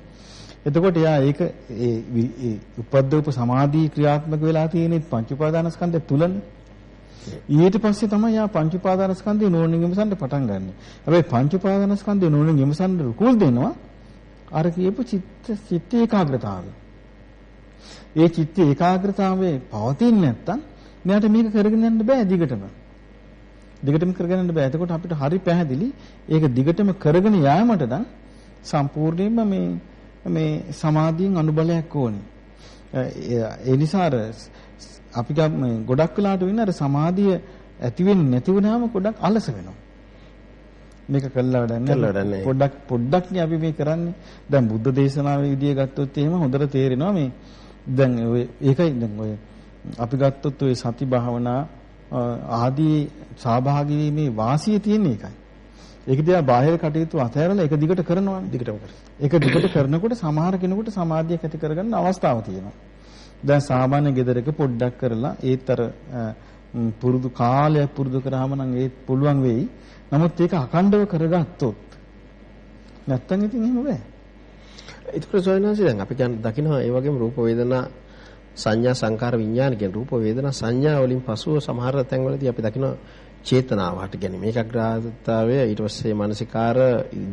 එතකොට යා ඒක ඒ වි- ඒ උපද්දවපු සමාධි ක්‍රියාත්මක වෙලා තියෙන්නේ පංච උපාදානස්කන්ධය තුලනේ. ඊට පස්සේ තමයි යා පංච උපාදානස්කන්ධය නෝනින් විමසන්න පටන් ගන්න. හැබැයි පංච උපාදානස්කන්ධය නෝනින් විමසන්න රුකුල් දෙනවා. අර කියපු චිත්ත චිත්ත ඒකාග්‍රතාවය. ඒ චිත්ත ඒකාග්‍රතාවයේ පවතින්නේ නැත්තම් මෙයාට මේක කරගෙන යන්න බෑ දිගටම. දිගටම කරගෙන යන්න බෑ. එතකොට අපිට හරි පැහැදිලි ඒක දිගටම කරගෙන යාමට නම් සම්පූර්ණයෙන්ම මේ මේ සමාධියෙන් අනුබලයක් ඕනේ. ඒ නිසා අර අපි ගොඩක් වෙලාට වෙන්නේ අර සමාධිය ඇති වෙන්නේ නැති වුනහම ගොඩක් අලස වෙනවා. මේක කළා වැඩක් නැහැ. පොඩ්ඩක් පොඩ්ඩක් නේ අපි මේ කරන්නේ. දැන් බුද්ධ දේශනාවේ විදිය ගත්තොත් එහෙම හොඳට තේරෙනවා මේ දැන් ඔය ඒකයි දැන් ඔය අපි ගත්තොත් ඔය සති භාවනා ආදී සහභාගී වීමේ වාසිය තියෙන එකයි. ඒක දිහා බාහිර කටයුතු අතහැරලා ඒක දිගට කරනවානේ. දිගටම කරා. ඒක දිගට කරනකොට සමහර කෙනෙකුට සමාධියක් ඇති කරගන්න අවස්ථාව තියෙනවා. දැන් සාමාන්‍ය ගෙදරක පොඩ්ඩක් කරලා ඒතර ම්, පුරුදු කාලයක් පුරුදු කරාම නම් ඒ පුළුවන් වෙයි. නමුත් ඒක අඛණ්ඩව කරගත්තොත් නැත්තම් ඉතින් එහෙම බෑ. ඒතර සොයනාසි දැන් අපි කියන් දකිනවා ඒ වගේම රූප වේදනා සංඥා සංකාර විඥාන කියන රූප වේදනා සංඥා වලින් පසුව සමහර තැන්වලදී අපි දකින චේතනාව හට ගැනීම. ඒක අග්‍රාධතාවය ඊට පස්සේ මානසිකාර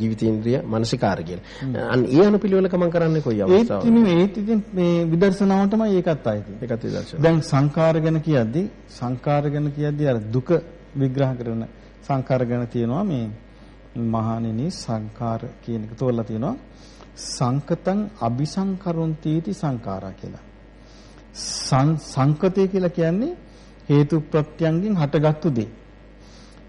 ජීවිතේන්ද්‍රිය මානසිකාර කියලා. අන්න ඒ අනුපිළිවෙල ගමන් කරන්නේ කොයි අවස්ථාවකද? ඒත් ඉතින් මේ විදර්ශනාවටමයි ඒකත් ආයේ. ඒකත් විදර්ශනාව. දැන් සංකාර ගැන කියද්දි සංකාර ගැන කියද්දි අර දුක විග්‍රහ කරන සංකාර ගැන තියෙනවා මේ මහණෙනි සංකාර කියන එක තෝරලා තියෙනවා. සංකතං අபிසංකරොන්ති ඉති සංකාරා කියලා. සං- සංකතය කියලා කියන්නේ හේතු ප්‍රත්‍යයෙන් හටගත්තු දේ.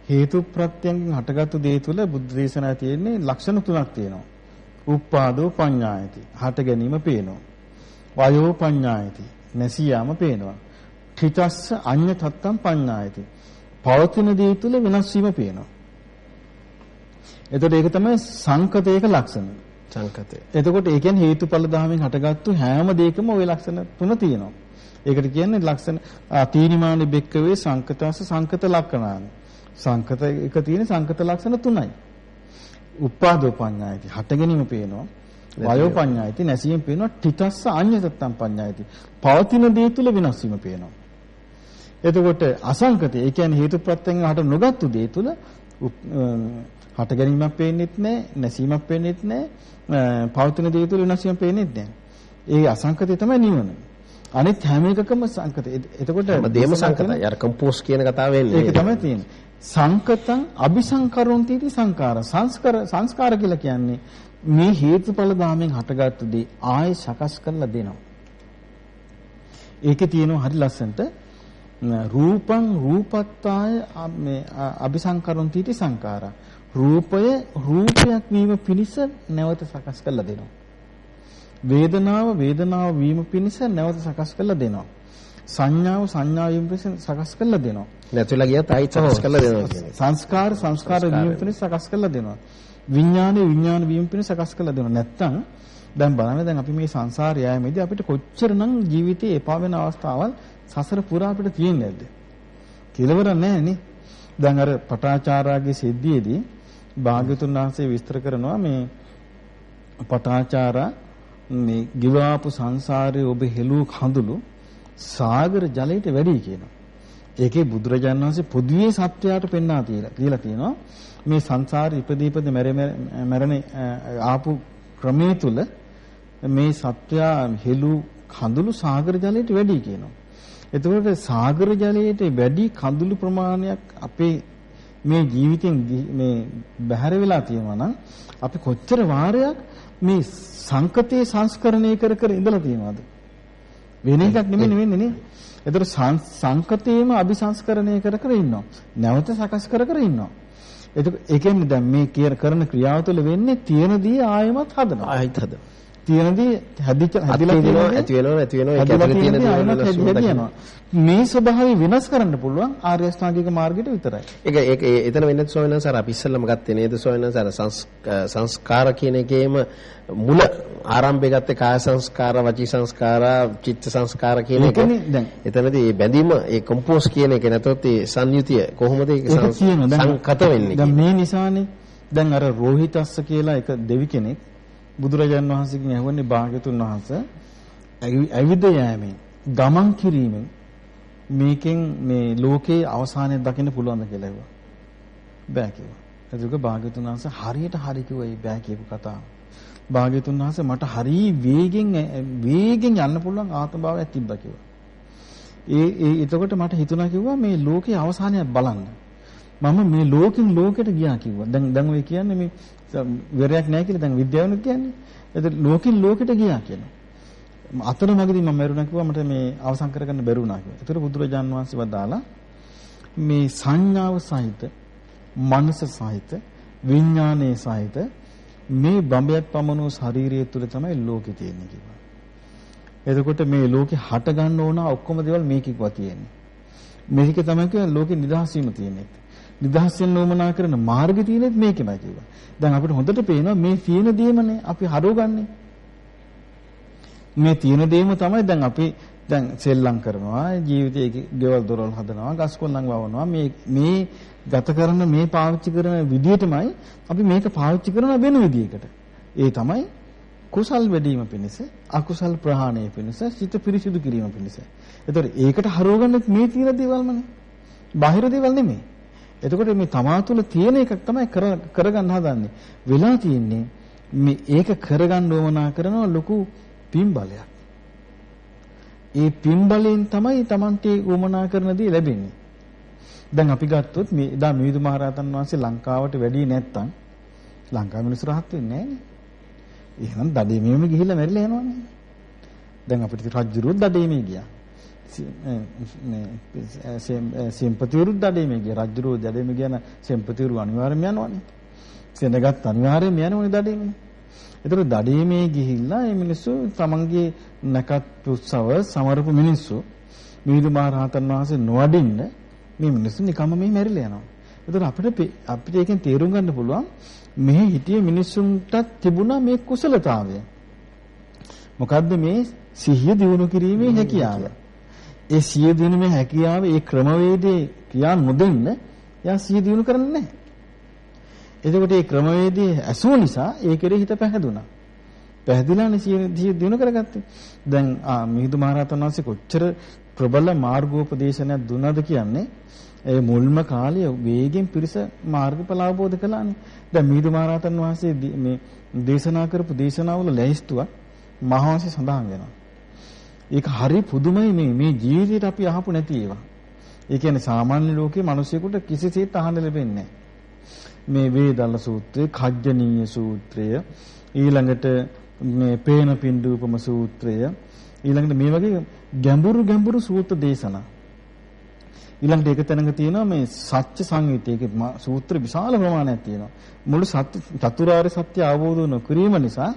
හේතු ප්‍රත්‍යයෙන් හටගත්තු දේ තුල බුද්ධ දේශනා තියෙන්නේ ලක්ෂණ තුනක් තියෙනවා. උප්පාදෝ පඤ්ඤායති. හට ගැනීම පේනවා. වයෝ පඤ්ඤායති. නැසී යාම පේනවා. ඨිතස්ස අඤ්ඤ තත්තම් පඤ්ඤායති. පවතින දේ තුල වෙනස් වීම පේනවා. එතකොට ඒක තමයි සංකතයක ලක්ෂණ. සංකතය. එතකොට ඒ කියන්නේ හේතුඵල ධර්මයෙන් හටගත්තු හැම දෙයකම ওই ලක්ෂණ තුන තියෙනවා. ඒකට කියන්නේ ලක්ෂණ තීනිමානි බෙක්කවේ සංකතස සංකත ලක්ෂණාන. සංකත එක තියෙන සංකත ලක්ෂණ තුනයි. උපාදෝ පඤ්ඤායති හට ගැනීම පේනවා. වයෝ පඤ්ඤායති නැසීම පේනවා. ඨිතස්ස අඤ්ඤතත්තම් පඤ්ඤායති. පවතින දේ තුල වෙනස් වීම පේනවා. එතකොට අසංකතය ඒ කියන්නේ හේතුප්‍රත්‍යයෙන් හට නොගත්තු දේ තුල හට ගැනීමක් පේන්නෙත් නැහැ, නැසීමක් පේන්නෙත් නැහැ, පවතින දේ තුළ වෙනස්කම් පේන්නෙත් නැහැ. ඒ අසංකතය තමයි නිවන. අනිත් හැම එකකම සංකතය. එතකොට දේම සංකතය. අර කම්පෝස් කියන කතාව එන්නේ. ඒක තමයි තියෙන්නේ. සංකතං අபிසංකරොන්ති इति සංකාර. සංස්කාර සංස්කාර කියලා කියන්නේ මේ හේතුඵල ධාමෙන් හටගත්තු දේ ආයෙ සකස් කරලා දෙනවා. ඒකේ තියෙනවා හරි ලස්සනට රූපං රූපත්තාය මේ අபிසංකරොන්ති इति සංකාරා. රූපය රූපයක් වීම පිණිස නැවත සකස් කරලා දෙනවා වේදනාව වේදනාව වීම පිණිස නැවත සකස් කරලා දෙනවා සංඥාව සංඥා වීම පිණිස සකස් කරලා දෙනවා නැතිලා ගියත් ආයිත් සකස් කරලා දෙනවා. සංස්කාර සංස්කාර වීම පිණිස සකස් කරලා දෙනවා. විඥානේ විඥාන වීම පිණිස සකස් කරලා දෙනවා. නැත්තම් දැන් බලන්න දැන් අපි මේ සංසාරය යෑමේදී අපිට කොච්චරනම් ජීවිතේ එපා වෙන අවස්ථාවල් සසර පුරා අපිට තියෙන්නේ නැද්ද? කෙලවර නැහැ නේ. දැන් අර පටාචාරාගේ සිද්ධියේදී භාග්‍යතුන් වහන්සේ විස්තර කරනවා මේ පටාචාරා මේ ගිවාපු සංසාරයේ ඔබ හෙළූ කඳුළු සාගර ජලයට වැඩි කියනවා. ඒකේ බුදුරජාණන් වහන්සේ පොදුවේ සත්‍යයට පෙන්වා තියලා කියලා තියෙනවා. මේ සංසාරේ ඉපදී ඉපදී මැරෙන ආපු ක්‍රමයේ තුල මේ සත්‍යා හෙළු කඳුළු සාගර ජලයට වැඩි කියනවා. එතකොට සාගර ජලයට වැඩි කඳුළු ප්‍රමාණයක් අපේ මේ ජීවිතෙන් මේ බැහැර වෙලා තියෙනවා නම් අපි කොච්චර වාරයක් මේ සංකතේ සංස්කරණය කර කර ඉඳලා තියෙනවද? වෙන එකක් නෙමෙයි වෙන්නේ නේ. ඒතර සංකතේම අபிසංස්කරණය කර කර ඉන්නවා. නැවත සකස් කර කර ඉන්නවා. ඒක ඒ කියන්නේ දැන් මේ කරන ක්‍රියාව තුළ වෙන්නේ තියෙන දේ ආයෙමත් හදනවා. ආයෙත් හදනවා. තියෙනදී හැදිච්ච හැදිලා තියෙනවා ඇති වෙනවා නැති වෙනවා ඒක ඇතුලේ තියෙන දේ මේ ස්වභාවය වෙනස් කරන්න පුළුවන් ආර්ය අෂ්ටාංගික මාර්ගයට විතරයි. ඒක ඒක එතන වෙන්නේ ස්වාමීන් වහන්සේ අර අපි ඉස්සෙල්ලම ගත්තේ නේද ස්වාමීන් වහන්සේ අර සංස්කාර කියන එකේම මුල ආරම්භය ගත්තේ කාය සංස්කාර වචී සංස්කාර චිත්ත සංස්කාර කියන එක. එතනදී මේ බැඳීම ඒ කොම්පෝස් කියන එක නැතොත් ඒ සංයුතිය කොහොමද ඒක සංකත වෙන්නේ? දැන් මේ නිසානේ දැන් අර රෝහිතස්ස කියලා එක දෙවි කෙනෙක් බුදුරජාන් වහන්සේගෙන් ඇහුවන්නේ භාග්‍යතුන් වහන්සේ ඇවිද යෑමෙන් ගමන් කිරීමෙන් මේකෙන් මේ ලෝකේ අවසානය දකින්න පුළුවන්ද කියලා ඇහුවා. බෑ කිව්වා. ඒක භාග්‍යතුන් වහන්සේ හරියට හරි කිව්වා මේ බෑ කියපු කතාව. භාග්‍යතුන් වහන්සේ මට හරි වේගෙන් වේගෙන් යන්න පුළුවන් ආත්ම භාවයක් තිබ්බා කිව්වා. ඒ ඒ එතකොට මට හිතුණා කිව්වා මේ ලෝකේ අවසානයක් බලන්න. මම මේ ලෝකෙන් ලෝකෙට ගියා කිව්වා. දැන් දැන් ඔය කියන්නේ මේ විවරයක් නැහැ කියලා දැන් විද්‍යාවනුත් කියන්නේ. ඒත් ලෝකෙන් ලෝකෙට ගියා කියනවා. අතරමඟදී මම මරුණා කිව්වා මට මේ අවසන් කරගන්න බැරුණා කිව්වා. ඒතර බුදුරජාන් වහන්සේ වදාලා මේ සංඥාව සහිත, මනස සහිත, විඥානයේ සහිත මේ බඹයක් පමණ ශරීරය තුළ තමයි ලෝකේ තියෙන්නේ කිව්වා. එතකොට මේ ලෝකේ හට ගන්න ඕන ඔක්කොම දේවල් මේකෙකවා තියෙන්නේ. මේක තමයි කියන්නේ ලෝකේ නිදහස් වීම තියෙන්නේ. නිදහස් වෙන්න උවමනා කරන මාර්ගය තියෙනෙත් මේකමයි කිව්වා. දැන් අපිට හොඳට පේනවා මේ තියෙන දේමනේ අපි හරවගන්නේ. මේ තියෙන දේම තමයි දැන් අපි දැන් සෙල්ලම් කරනවා ජීවිතයේ ගෙවල් දොරවල් හදනවා ගස් කොල්ලන් වවනවා මේ මේ ගත කරන මේ පාවිච්චි කරන විදිහටමයි අපි මේක පාවිච්චි කරන වෙන විදිහකට. ඒ තමයි කුසල් වැඩිම පිණිස අකුසල් ප්‍රහාණය පිණිස සිත පිරිසිදු කිරීම පිණිස. ඒතකොට ඒකට හරවගන්නේ මේ තියෙන දේවල්මනේ. බාහිර දේවල් නෙමෙයි. එතකොට මේ තමා තුළ තියෙන එකක් තමයි කරගන්න හදන්නේ. වෙලා තියෙන්නේ මේ ඒක කරගන්න ඕමනා කරන ලොකු පින්බලයක්. ඒ පින්බලයෙන් තමයි Tamante උමනා කරන දේ ලැබෙන්නේ. දැන් අපි ගත්තොත් මේ එදා මිහිඳු මහරහතන් වහන්සේ ලංකාවට වැඩි නැත්තම් ලංකාවේ මිනිස්සු රහත් වෙන්නේ නැහැ නේ. එහෙනම් දඩේමෙම ගිහිල්ලා මැරිලා යනවනේ. දැන් අපිට රජුරුත් දඩේමේ ගියා. මේ සෙම්පතිවරු දඩේමේ ගිය රජුරෝ දඩේමේ කියන සෙම්පතිවරු අනිවාර්යයෙන්ම යනවනේ. සෙනගත් අනිවාර්යයෙන්ම යනවනේ දඩේමේ. ඒතර දඩේමේ ගිහිල්ලා මේ මිනිස්සු තමන්ගේ නැකත් උත්සව සමරපු මිනිස්සු මිහිඳු මහ රහතන් වහන්සේ නොවඩින්න මේ මිනිස්සු නිකම්ම මේ මැරිලා යනවා. ඒතර අපිට අපිට ඒකෙන් තේරුම් ගන්න පුළුවන් මෙහි හිටිය මිනිස්සුන්ට තිබුණා මේ කුසලතාවය. මොකද්ද මේ සිහිය දිනු කිරීමේ හැකියාව. ඒ සිය දිනුමේ හැකියාව ඒ ක්‍රමවේදේ කියා නොදෙන්න යා සිය දිනු කරන්නේ නැහැ. එතකොට මේ ක්‍රමවේදයේ ඇසුව නිසා ඒ කෙරේ හිත පැහැදුනා. පැහැදිලානේ සිය දිනු කරගත්තේ. දැන් ආ මිහිඳු මහරහතන් වහන්සේ කොච්චර ප්‍රබල මාර්ගෝපදේශනයක් දුන්නද කියන්නේ ඒ මුල්ම කාලයේ වේගෙන් පිරිස මාර්ගඵල අවබෝධ කළානේ. දැන් මිහිඳු මහරහතන් වහන්සේ මේ දේශනා කරපු දේශනාවල ලැයිස්තුවක් මහාවංශය සඳහන් වෙනවා. ඒක හරි පුදුමයි මේ මේ ජීවිතේට අපි අහපු නැති ඒවා. ඒ කියන්නේ සාමාන්‍ය ලෝකේ මිනිසෙකුට කිසිසේත් අහන්න ලැබෙන්නේ මේ වේදල්ල සූත්‍රය, කජ්ජනීය සූත්‍රය, ඊළඟට මේ පේන පින්දූපම සූත්‍රය, ඊළඟට මේ වගේ ගැඹුරු ගැඹුරු සූත්‍ර දේශනා. ඊළඟට ඒක තැනක තියෙනවා මේ සත්‍ය සංයුතයේ සූත්‍ර විශාල ප්‍රමාණයක් තියෙනවා. මුළු සත්‍ය චතුරාර්ය සත්‍ය අවබෝධ නොකිරීම නිසා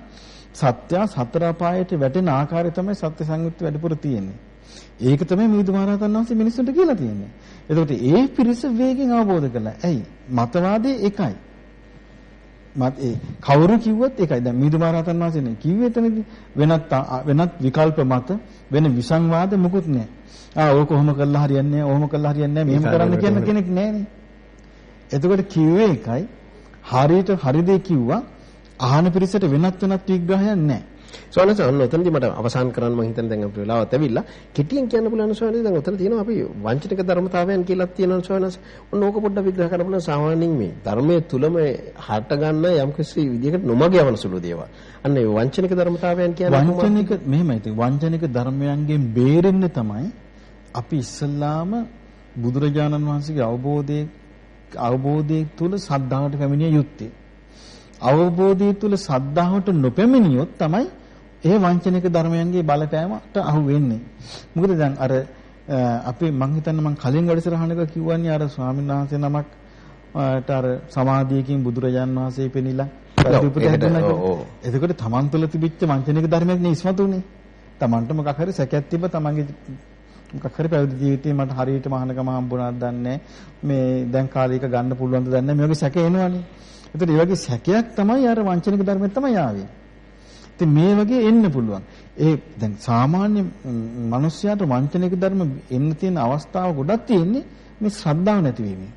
සත්‍ය සතර අපායට වැටෙන ආකාරය තමයි සත්‍ය සංයුක්ත වැඩිපුර තියෙන්නේ. ඒක තමයි මිහිඳු මහරහතන් වහන්සේ මිනිස්සුන්ට කියලා තියෙන්නේ. එතකොට ඒ පිරිස වේගෙන් අවබෝධ කළා. ඇයි? මතවාදයේ එකයි. මත ඒ කවුරු කිව්වත් ඒකයි. දැන් මිහිඳු මහරහතන් වහන්සේනේ කිව්වේ එතනදී වෙනත් වෙනත් විකල්ප මත වෙන විසංවාද මොකුත් නැහැ. ආ ඕක කොහොම කළා හරියන්නේ නැහැ. ඔහොම කළා හරියන්නේ නැහැ. මෙහෙම කරන්න කියන කෙනෙක් නැහැනේ. එතකොට කිව්වේ එකයි. හරියට හරි දේ කිව්වා අහන පිරිසට වෙනත් වෙනත් විග්‍රහයක් නැහැ. වහන්සේ අන්න ඔතනදී මට අවසන් කරන්න මම හිතන්නේ දැන් අපේ වෙලාවත් ඇවිල්ලා කෙටියෙන් කියන්න පුළුවන් වහන්සේ දැන් ඔතන තියෙනවා අපි වංචනික ධර්මතාවයන් කියලා තියෙනවා වහන්සේ. ඔන්න ඕක පොඩ්ඩක් විග්‍රහ කරන්න පුළුවන් සාමාන්‍යයෙන් මේ ධර්මයේ තුලම හට ගන්න යම් කිසි විදිහකට නොමග යවන සුළු දේවල්. අන්න ඒ වංචනික ධර්මතාවයන් කියන්නේ වංචනික මෙහෙමයි ඉතින් වංචනික ධර්මයන්ගෙන් බේරෙන්න තමයි අපි ඉස්සල්ලාම බුදුරජාණන් වහන්සේගේ අවබෝධයේ අවබෝධයේ තුල සද්ධාවට පැමිණිය යුත්තේ. අවබෝධය තුල සද්ධාවට නොපැමිණියොත් තමයි ඒ වංචනික ධර්මයන්ගේ බලපෑමට අහු වෙන්නේ. මොකද දැන් අර අපි මං හිතන්නේ මං කලින් වැඩසටහනක කිව්වන්නේ අර ස්වාමීන් වහන්සේ නමක් අර සමාධියකින් බුදුරජාන් වහන්සේ පෙනිලා එතකොට තමන් තුළ තිබිච්ච වංචනික ධර්මයක් නේ ඉස්මතුනේ. තමන්ට මොකක් හරි සැකයක් තිබ්බ තමන්ගේ මොකක් හරි පැවිදි ජීවිතේ මට හරියට මහානකම හම්බුණාද දන්නේ මේ දැන් කාලයක ගන්න පුළුවන්ද දන්නේ මේ වගේ සැක එනවනේ. ඒතර ඒ වගේ සැකයක් තමයි අර වංචනික ධර්මෙත් තමයි ආවේ. ඉතින් මේ වගේ එන්න පුළුවන්. ඒ දැන් සාමාන්‍ය මිනිස්යාට වංචනික ධර්ම එන්න තියෙන අවස්ථාව ගොඩක් තියෙන්නේ මේ ශ්‍රද්ධාව නැතිවීමෙන්.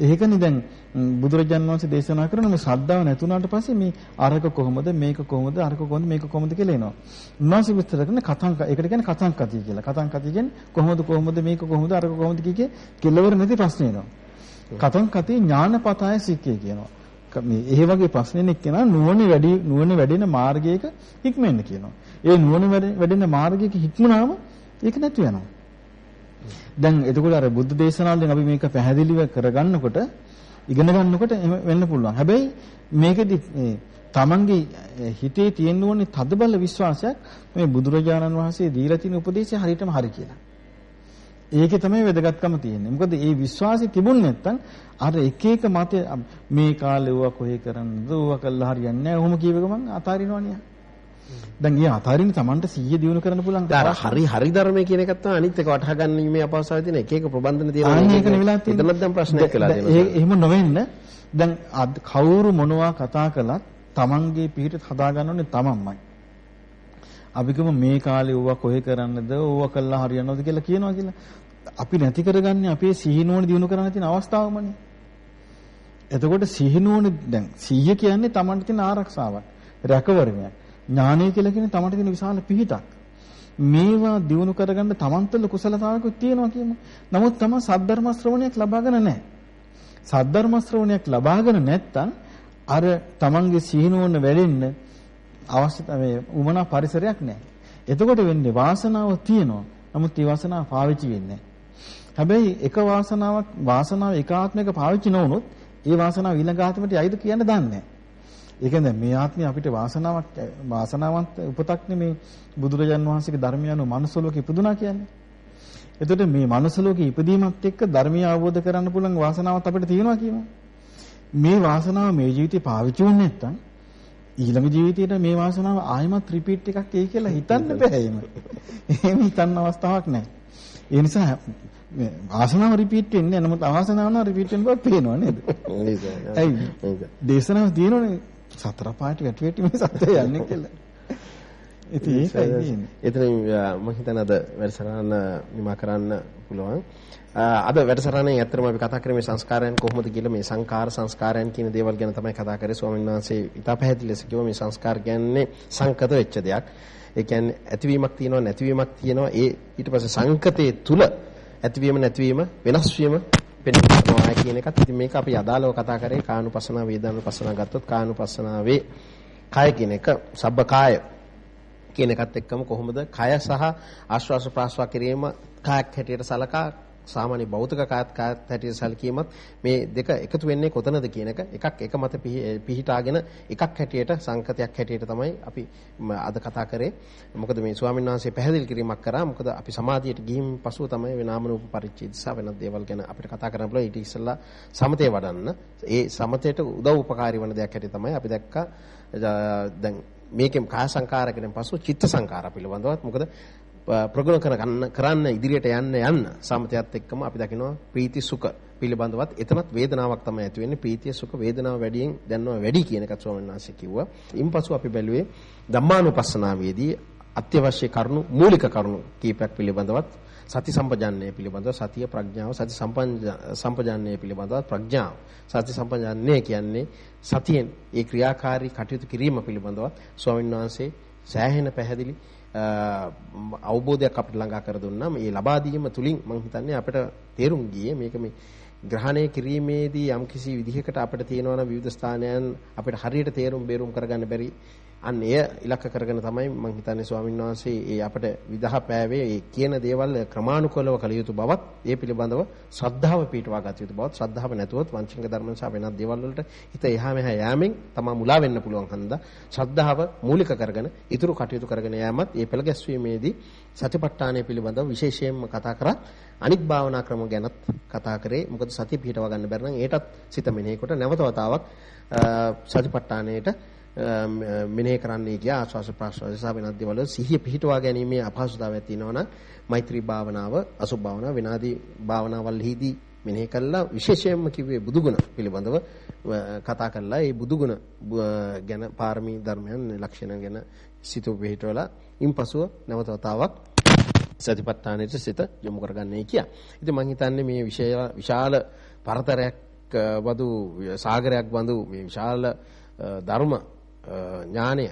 ඒකනේ දැන් බුදුරජාණන් වහන්සේ දේශනා කරන මේ ශ්‍රද්ධාව නැතුණාට පස්සේ මේ අරක කොහොමද මේක කොහොමද අරක කොහොමද මේක කොහොමද කියලා එනවා. උන්වහන්සේ විස්තර කරන කතංක ඒකට කියන්නේ කතංකතිය කියලා. කතංකතිය කියන්නේ කොහොමද කොහොමද මේක කොහොමද අරක කොහොමද කියේ කෙලවර නැති ප්‍රශ්න එනවා. කතංකතිය ඥානපතාය සික්කේ කියනවා. මේ ඒ වගේ ප්‍රශ්නෙනෙක් කෙනා නුවණ වැඩි නුවණ වැඩෙන මාර්ගයක හික්මෙන්න කියනවා. ඒ නුවණ වැඩෙන මාර්ගයක හික්මුනාම ඒක නැතු වෙනවා. දැන් එතකොට අර බුද්ධ දේශනාවලින් අපි මේක පැහැදිලිව කරගන්නකොට ඉගෙන ගන්නකොට වෙන්න පුළුවන්. හැබැයි මේකෙදි තමන්ගේ හිතේ තියෙන්න ඕනේ තදබල විශ්වාසයක් මේ බුදුරජාණන් වහන්සේ දීලා තියෙන උපදේශය හරියටම හරි කියලා. ඒකේ තමයි වැදගත්කම තියෙන්නේ. මොකද මේ විශ්වාසය තිබුණ නැත්නම් අර එක එක මත මේ කාලේ ඌව කොහේ කරන්නද ඌව කළා හරියන්නේ නැහැ. ඔහොම කියව ගමන් අතාරිනවනේ. දැන් ඊ අතාරින්න Tamanට 100 දිනු කරන්න පුළුවන්. අර හරි හරි ධර්මයේ කියන එකත් තමයි අනිත් එක වටහා ගන්න මේ අපහසුතාවය තියෙන එක එක ප්‍රබන්ධන තියෙනවා. අනේ ඒක නෙවෙලා තියෙන්නේ. එතනත් දැන් ප්‍රශ්නයක් වෙලා තියෙනවා. එහෙම නොවෙන්න දැන් කවුරු මොනවා කතා කළත් Tamanගේ පිහිට හදා ගන්න ඕනේ Tamanමයි. අපිකම මේ කාලේ ඌව කොහේ කරන්නද ඌව කළා හරියනවද කියලා කියනවා කියලා. අපි නැති කරගන්නේ අපේ සිහිනුවන දිනු කරන්න තියෙන අවස්ථාවමනේ. එතකොට සිහිනුවන දැන් සිහිය කියන්නේ Tamanට තියෙන ආරක්ෂාවක්, රැකවරණයක්. ඥානය කියලා කියන්නේ Tamanට තියෙන විශාල පිහිටක්. මේවා දිනු කරගන්න Taman තුළ කුසලතාවකුත් තියෙනවා කියමු. නමුත් Taman සද්ධර්ම ශ්‍රවණයක් ලබාගෙන නැහැ. සද්ධර්ම ශ්‍රවණයක් ලබාගෙන නැත්තම් අර Tamanගේ සිහිනුවන වැඩෙන්න අවශ්‍ය මේ උමනා පරිසරයක් නැහැ. එතකොට වෙන්නේ වාසනාව තියෙනවා. නමුත් ඒ වාසනාව පාවිච්චි වෙන්නේ හැබැයි එක වාසනාවක් වාසනාව එක ආත්මයක පාවිච්චි නොවුනොත් ඒ වාසනාව ඊළඟ ආත්මයට යයිද කියන්න දන්නේ නැහැ. ඒ කියන්නේ මේ ආත්මේ අපිට වාසනාවක් වාසනාවන්ත උපතක් නෙමේ බුදුරජාන් වහන්සේගේ ධර්මය අනුව මනුස්ස ලෝකෙ ඉපදුනා කියන්නේ. එතකොට මේ මනුස්ස ලෝකෙ ඉපදීමත් එක්ක ධර්මය අවබෝධ කරගන්න පුළුවන් වාසනාවක් අපිට තියෙනවා කියමු. මේ වාසනාව මේ ජීවිතේ පාවිච්චි වෙන්නේ නැත්නම් ඊළඟ ජීවිතේට මේ වාසනාව ආයෙමත් රිපීට් එකක් එයි කියලා හිතන්න බෑ එහෙම. එහෙම හිතන්න අවස්ථාවක් නැහැ. ඒ නිසා මේ වාසනාව රිපීට් වෙන්නේ නැහැ. නමුත් අවාසනාව නම් රිපීට් වෙන බව පේනවා නේද? ඇයි? දේශනාව තියෙනවනේ සතර පාටි වැටි වැටි මේ සත්‍ය යන්නේ කියලා. ඉතින් ඒකයි තියෙන්නේ. එතනින් මම හිතන අද වැඩසටහන නිමා කරන්න පුළුවන්. අද වැඩසටහනේ ඇත්තටම අපි කතා කරේ මේ සංස්කාරයන් කොහොමද කියලා මේ සංකාර සංස්කාරයන් කියන දේවල් ගැන තමයි කතා කරේ ස්වාමීන් වහන්සේ ඉතා පැහැදිලි ලෙස කිව්වා මේ සංස්කාර කියන්නේ සංකත වෙච්ච දෙයක්. ඒ කියන්නේ ඇතිවීමක් තියෙනවා නැතිවීමක් තියෙනවා. ඒ ඊට පස්සේ සංකතයේ තුල ඇතිවීම නැතිවීම වෙනස් වීම වෙනවා කියන එකත් ඉතින් මේක අපි අදාළව කතා කරේ කානුපස්සනා වේදානුපස්සනා ගත්තොත් කානුපස්සනාවේ කය කියන එක සබ්බ කාය කියන එකත් එක්කම කොහොමද? කය සහ ආශ්වාස ප්‍රාශ්වාස කිරීම කායක් හැටියට සලකා සාමාන්‍ය භෞතික කායත් කායත් හැටියට සැලකීමත් මේ දෙක එකතු වෙන්නේ කොතනද කියන එක එකක් එක මත පිහිටාගෙන එකක් හැටියට සංකතයක් හැටියට තමයි අපි අද කතා කරේ. මොකද මේ ස්වාමීන් වහන්සේ පැහැදිලි කිරීමක් කරා. මොකද අපි සමාධියට ගිහින් පසුව තමයි මේ නාම රූප පරිච්ඡේද සහ වෙනත් දේවල් ගැන අපිට කතා කරන්න පුළුවන්. ඊට ඉස්සෙල්ලා සමතේ වඩන්න. ඒ සමතේට උදව් උපකාරී වන දෙයක් හැටියට තමයි අපි දැක්කා. දැන් මේකෙන් කාය සංකාර කියන පසු චිත්ත සංකාර පිළිබඳවත් මොකද ප්‍රගුණ කරගන්න කරන්න ඉදිරියට යන්න යන්න සමතයත් එක්කම අපි දකිනවා ප්‍රීති සුඛ පිළිබඳවත්. එතනත් වේදනාවක් තමයි ඇති වෙන්නේ. ප්‍රීතිය සුඛ වේදනාව වැඩියෙන් දැනනවා වැඩි කියන එකත් ස්වාමීන් වහන්සේ කිව්වා. ඉන්පසු අපි බැලුවේ ධම්මානුපස්සනාවේදී අත්‍යවශ්‍ය කරුණු මූලික කරුණු කීපයක් පිළිබඳවත්. සති සම්පජාන්නේ පිළිබඳව සතිය ප්‍රඥාව සති සම්පජාන්නේ පිළිබඳව ප්‍රඥාව. සති සම්පජාන්නේ කියන්නේ සතියෙන් ඒ ක්‍රියාකාරී කටයුතු කිරීම පිළිබඳව ස්වාමීන් වහන්සේ සෑහෙන පැහැදිලි අවබෝධයක් අපිට ළඟා කර දුන්නා. මේ ලබා දීම තුලින් මම හිතන්නේ අපිට තේරුම් ගියේ මේක මේ ග්‍රහණය කිරීමේදී යම්කිසි විදිහකට අපිට තියෙනවා නම් විවිධ ස්ථානයන් අපිට හරියට තේරුම් බේරුම් කරගන්න බැරි අන්න එය ඉලක්ක කරගෙන තමයි මම හිතන්නේ ස්වාමීන් වහන්සේ ඒ අපට විදහා පෑවේ. ඒ කියන දේවල් ක්‍රමානුකූලව කළ යුතු බවත් ඒ පිළිබඳව ශ්‍රද්ධාව පිටවා ගත යුතු බවත් ශ්‍රද්ධාව නැතුවොත් වංචනික ධර්ම නිසා වෙනත් දේවල් වලට හිත එහා මෙහා යෑමෙන් තමා මුලා වෙන්න පුළුවන් හන්දා ශ්‍රද්ධාව මූලික කරගෙන ඊතුරු කටයුතු කරගෙන යෑමත් ඒ පෙළ ගැස්වීමේදී සතිපට්ඨානය පිළිබඳව විශේෂයෙන්ම කතා කරා. අනිත් භාවනා ක්‍රම ගැනත් කතා කරේ. මොකද සතිය පිටව ගන්න බැරි නම් ඒටත් සිත මෙනෙහි කොට නැවත වතාවක් සතිපට්ඨානයේට මෙනෙහි කරන්නයි කිය ආස්වාස ප්‍රාස්වාස සහ වෙනත් දේවල් සිහිය පිහිටුවා ගැනීමේ අපහසුතාවයක් තියෙනවා නම් මෛත්‍රී භාවනාව අසුභ භාවනාව වෙනාදී භාවනාවල්හිදී මෙනෙහි කළා විශේෂයෙන්ම කිව්වේ බුදුගුණ පිළිබඳව කතා කළා. ඒ බුදුගුණ ගැන පාරමී ධර්මයන් ලක්ෂණ ගැන සිත පිහිටවලා ඉන්පසුව නැවත වතාවක් සතිපට්ඨානෙට සිත යොමු කරගන්නයි කියා. ඉතින් මම හිතන්නේ මේ විශාල පරතරයක් වදු සාගරයක් වඳු මේ විශාල ධර්ම ඥානය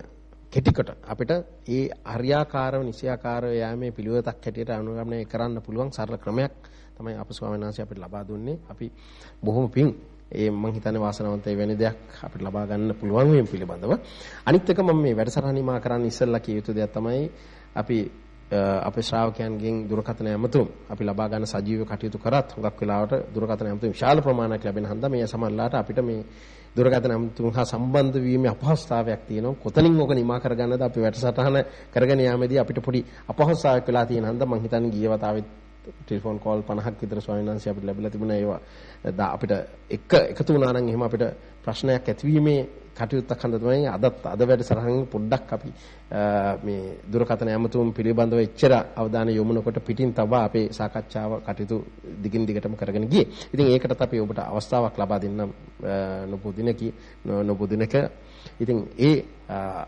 කෙටිකට අපිට ඒ හරියාකාරව නිසියාකාරව යෑමේ පිළිවෙතක් හැටියට අනුගමනය කරන්න පුළුවන් සරල ක්‍රමයක් තමයි අප ස්වාමීන් වහන්සේ අපිට ලබා දුන්නේ. අපි බොහොම පිං ඒ මම හිතන්නේ වාසනාවන්ත වෙන දෙයක් අපිට ලබා ගන්න පුළුවන් වීම පිළිබඳව. අනිත් එක මම මේ වැඩසටහන නිමා කරන්න ඉස්සෙල්ලා කිය යුතු දෙයක් තමයි අපි අපේ ශ්‍රාවකයන්ගෙන් දුරකථන ඇමතුම් අපි ලබා ගන්න සජීව කටයුතු කරත් හුඟක් වෙලාවට දුරකථන ඇමතුම් විශාල ප්‍රමාණයක් ලැබෙන හන්ද මේ සමහරලාට අපිට මේ දුරකථන ඇමතුම් හා සම්බන්ධ වීමේ අපහසුතාවයක් තියෙනවා. කොතනින් ඕක නිමා කරගන්නද අපි වැඩසටහන කරගෙන යාමේදී අපිට පොඩි අපහසුතාවයක් වෙලා තියෙන හන්ද මම හිතන්නේ ගිය වතාවෙත් ටෙලිෆෝන් කෝල් 50ක් විතර ස්වාමීන් වහන්සේ අපිට ලැබිලා තිබුණා ඒවා අපිට එක එකතු වුණා නම් එහෙම අපිට ප්‍රශ්නයක් ඇතිවීමේ කටයුත්තක් හන්ද තමයි අදත් අද වැඩසටහන පොඩ්ඩක් අපි මේ දුරකථන ඇමතුම් පිළිබඳව එච්චර අවධානය යොමුනකොට පිටින් තබා අපේ සාකච්ඡාව කටයුතු දිගින් දිගටම කරගෙන ගියේ. ඉතින් ඒකටත් අපි ඔබට අවස්ථාවක් ලබා දෙන්නම් නොපොදිනකි නොපොදිනක. ඉතින් ඒ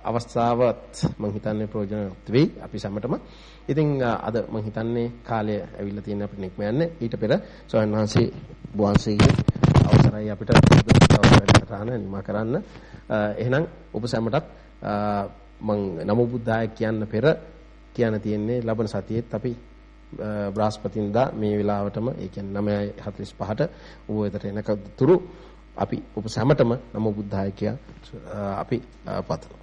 අවස්ථාවත් මම හිතන්නේ ප්‍රයෝජනවත් වෙයි අපි සැමටම. ඉතින් අද මම හිතන්නේ කාලය ඇවිල්ලා තියෙන අපිට නික්ම යන්නේ. ඊට පෙර සෝයන් වහන්සේ බුවන්සේගේ අවසරයි අපිට වැඩසටහන නිමා කරන්න. එහෙනම් ඔබ සැමටත් මම නමෝ බුද්ධාය කියන්න පෙර කියන්න තියෙන්නේ ලබන සතියේත් අපි බ්‍රහස්පතින්දා මේ වෙලාවටම ඒ කියන්නේ 9:45ට ඌ වෙතට එනක තුරු අපි ඔබ සැමටම නමෝ බුද්ධාය කියා අපි පතනවා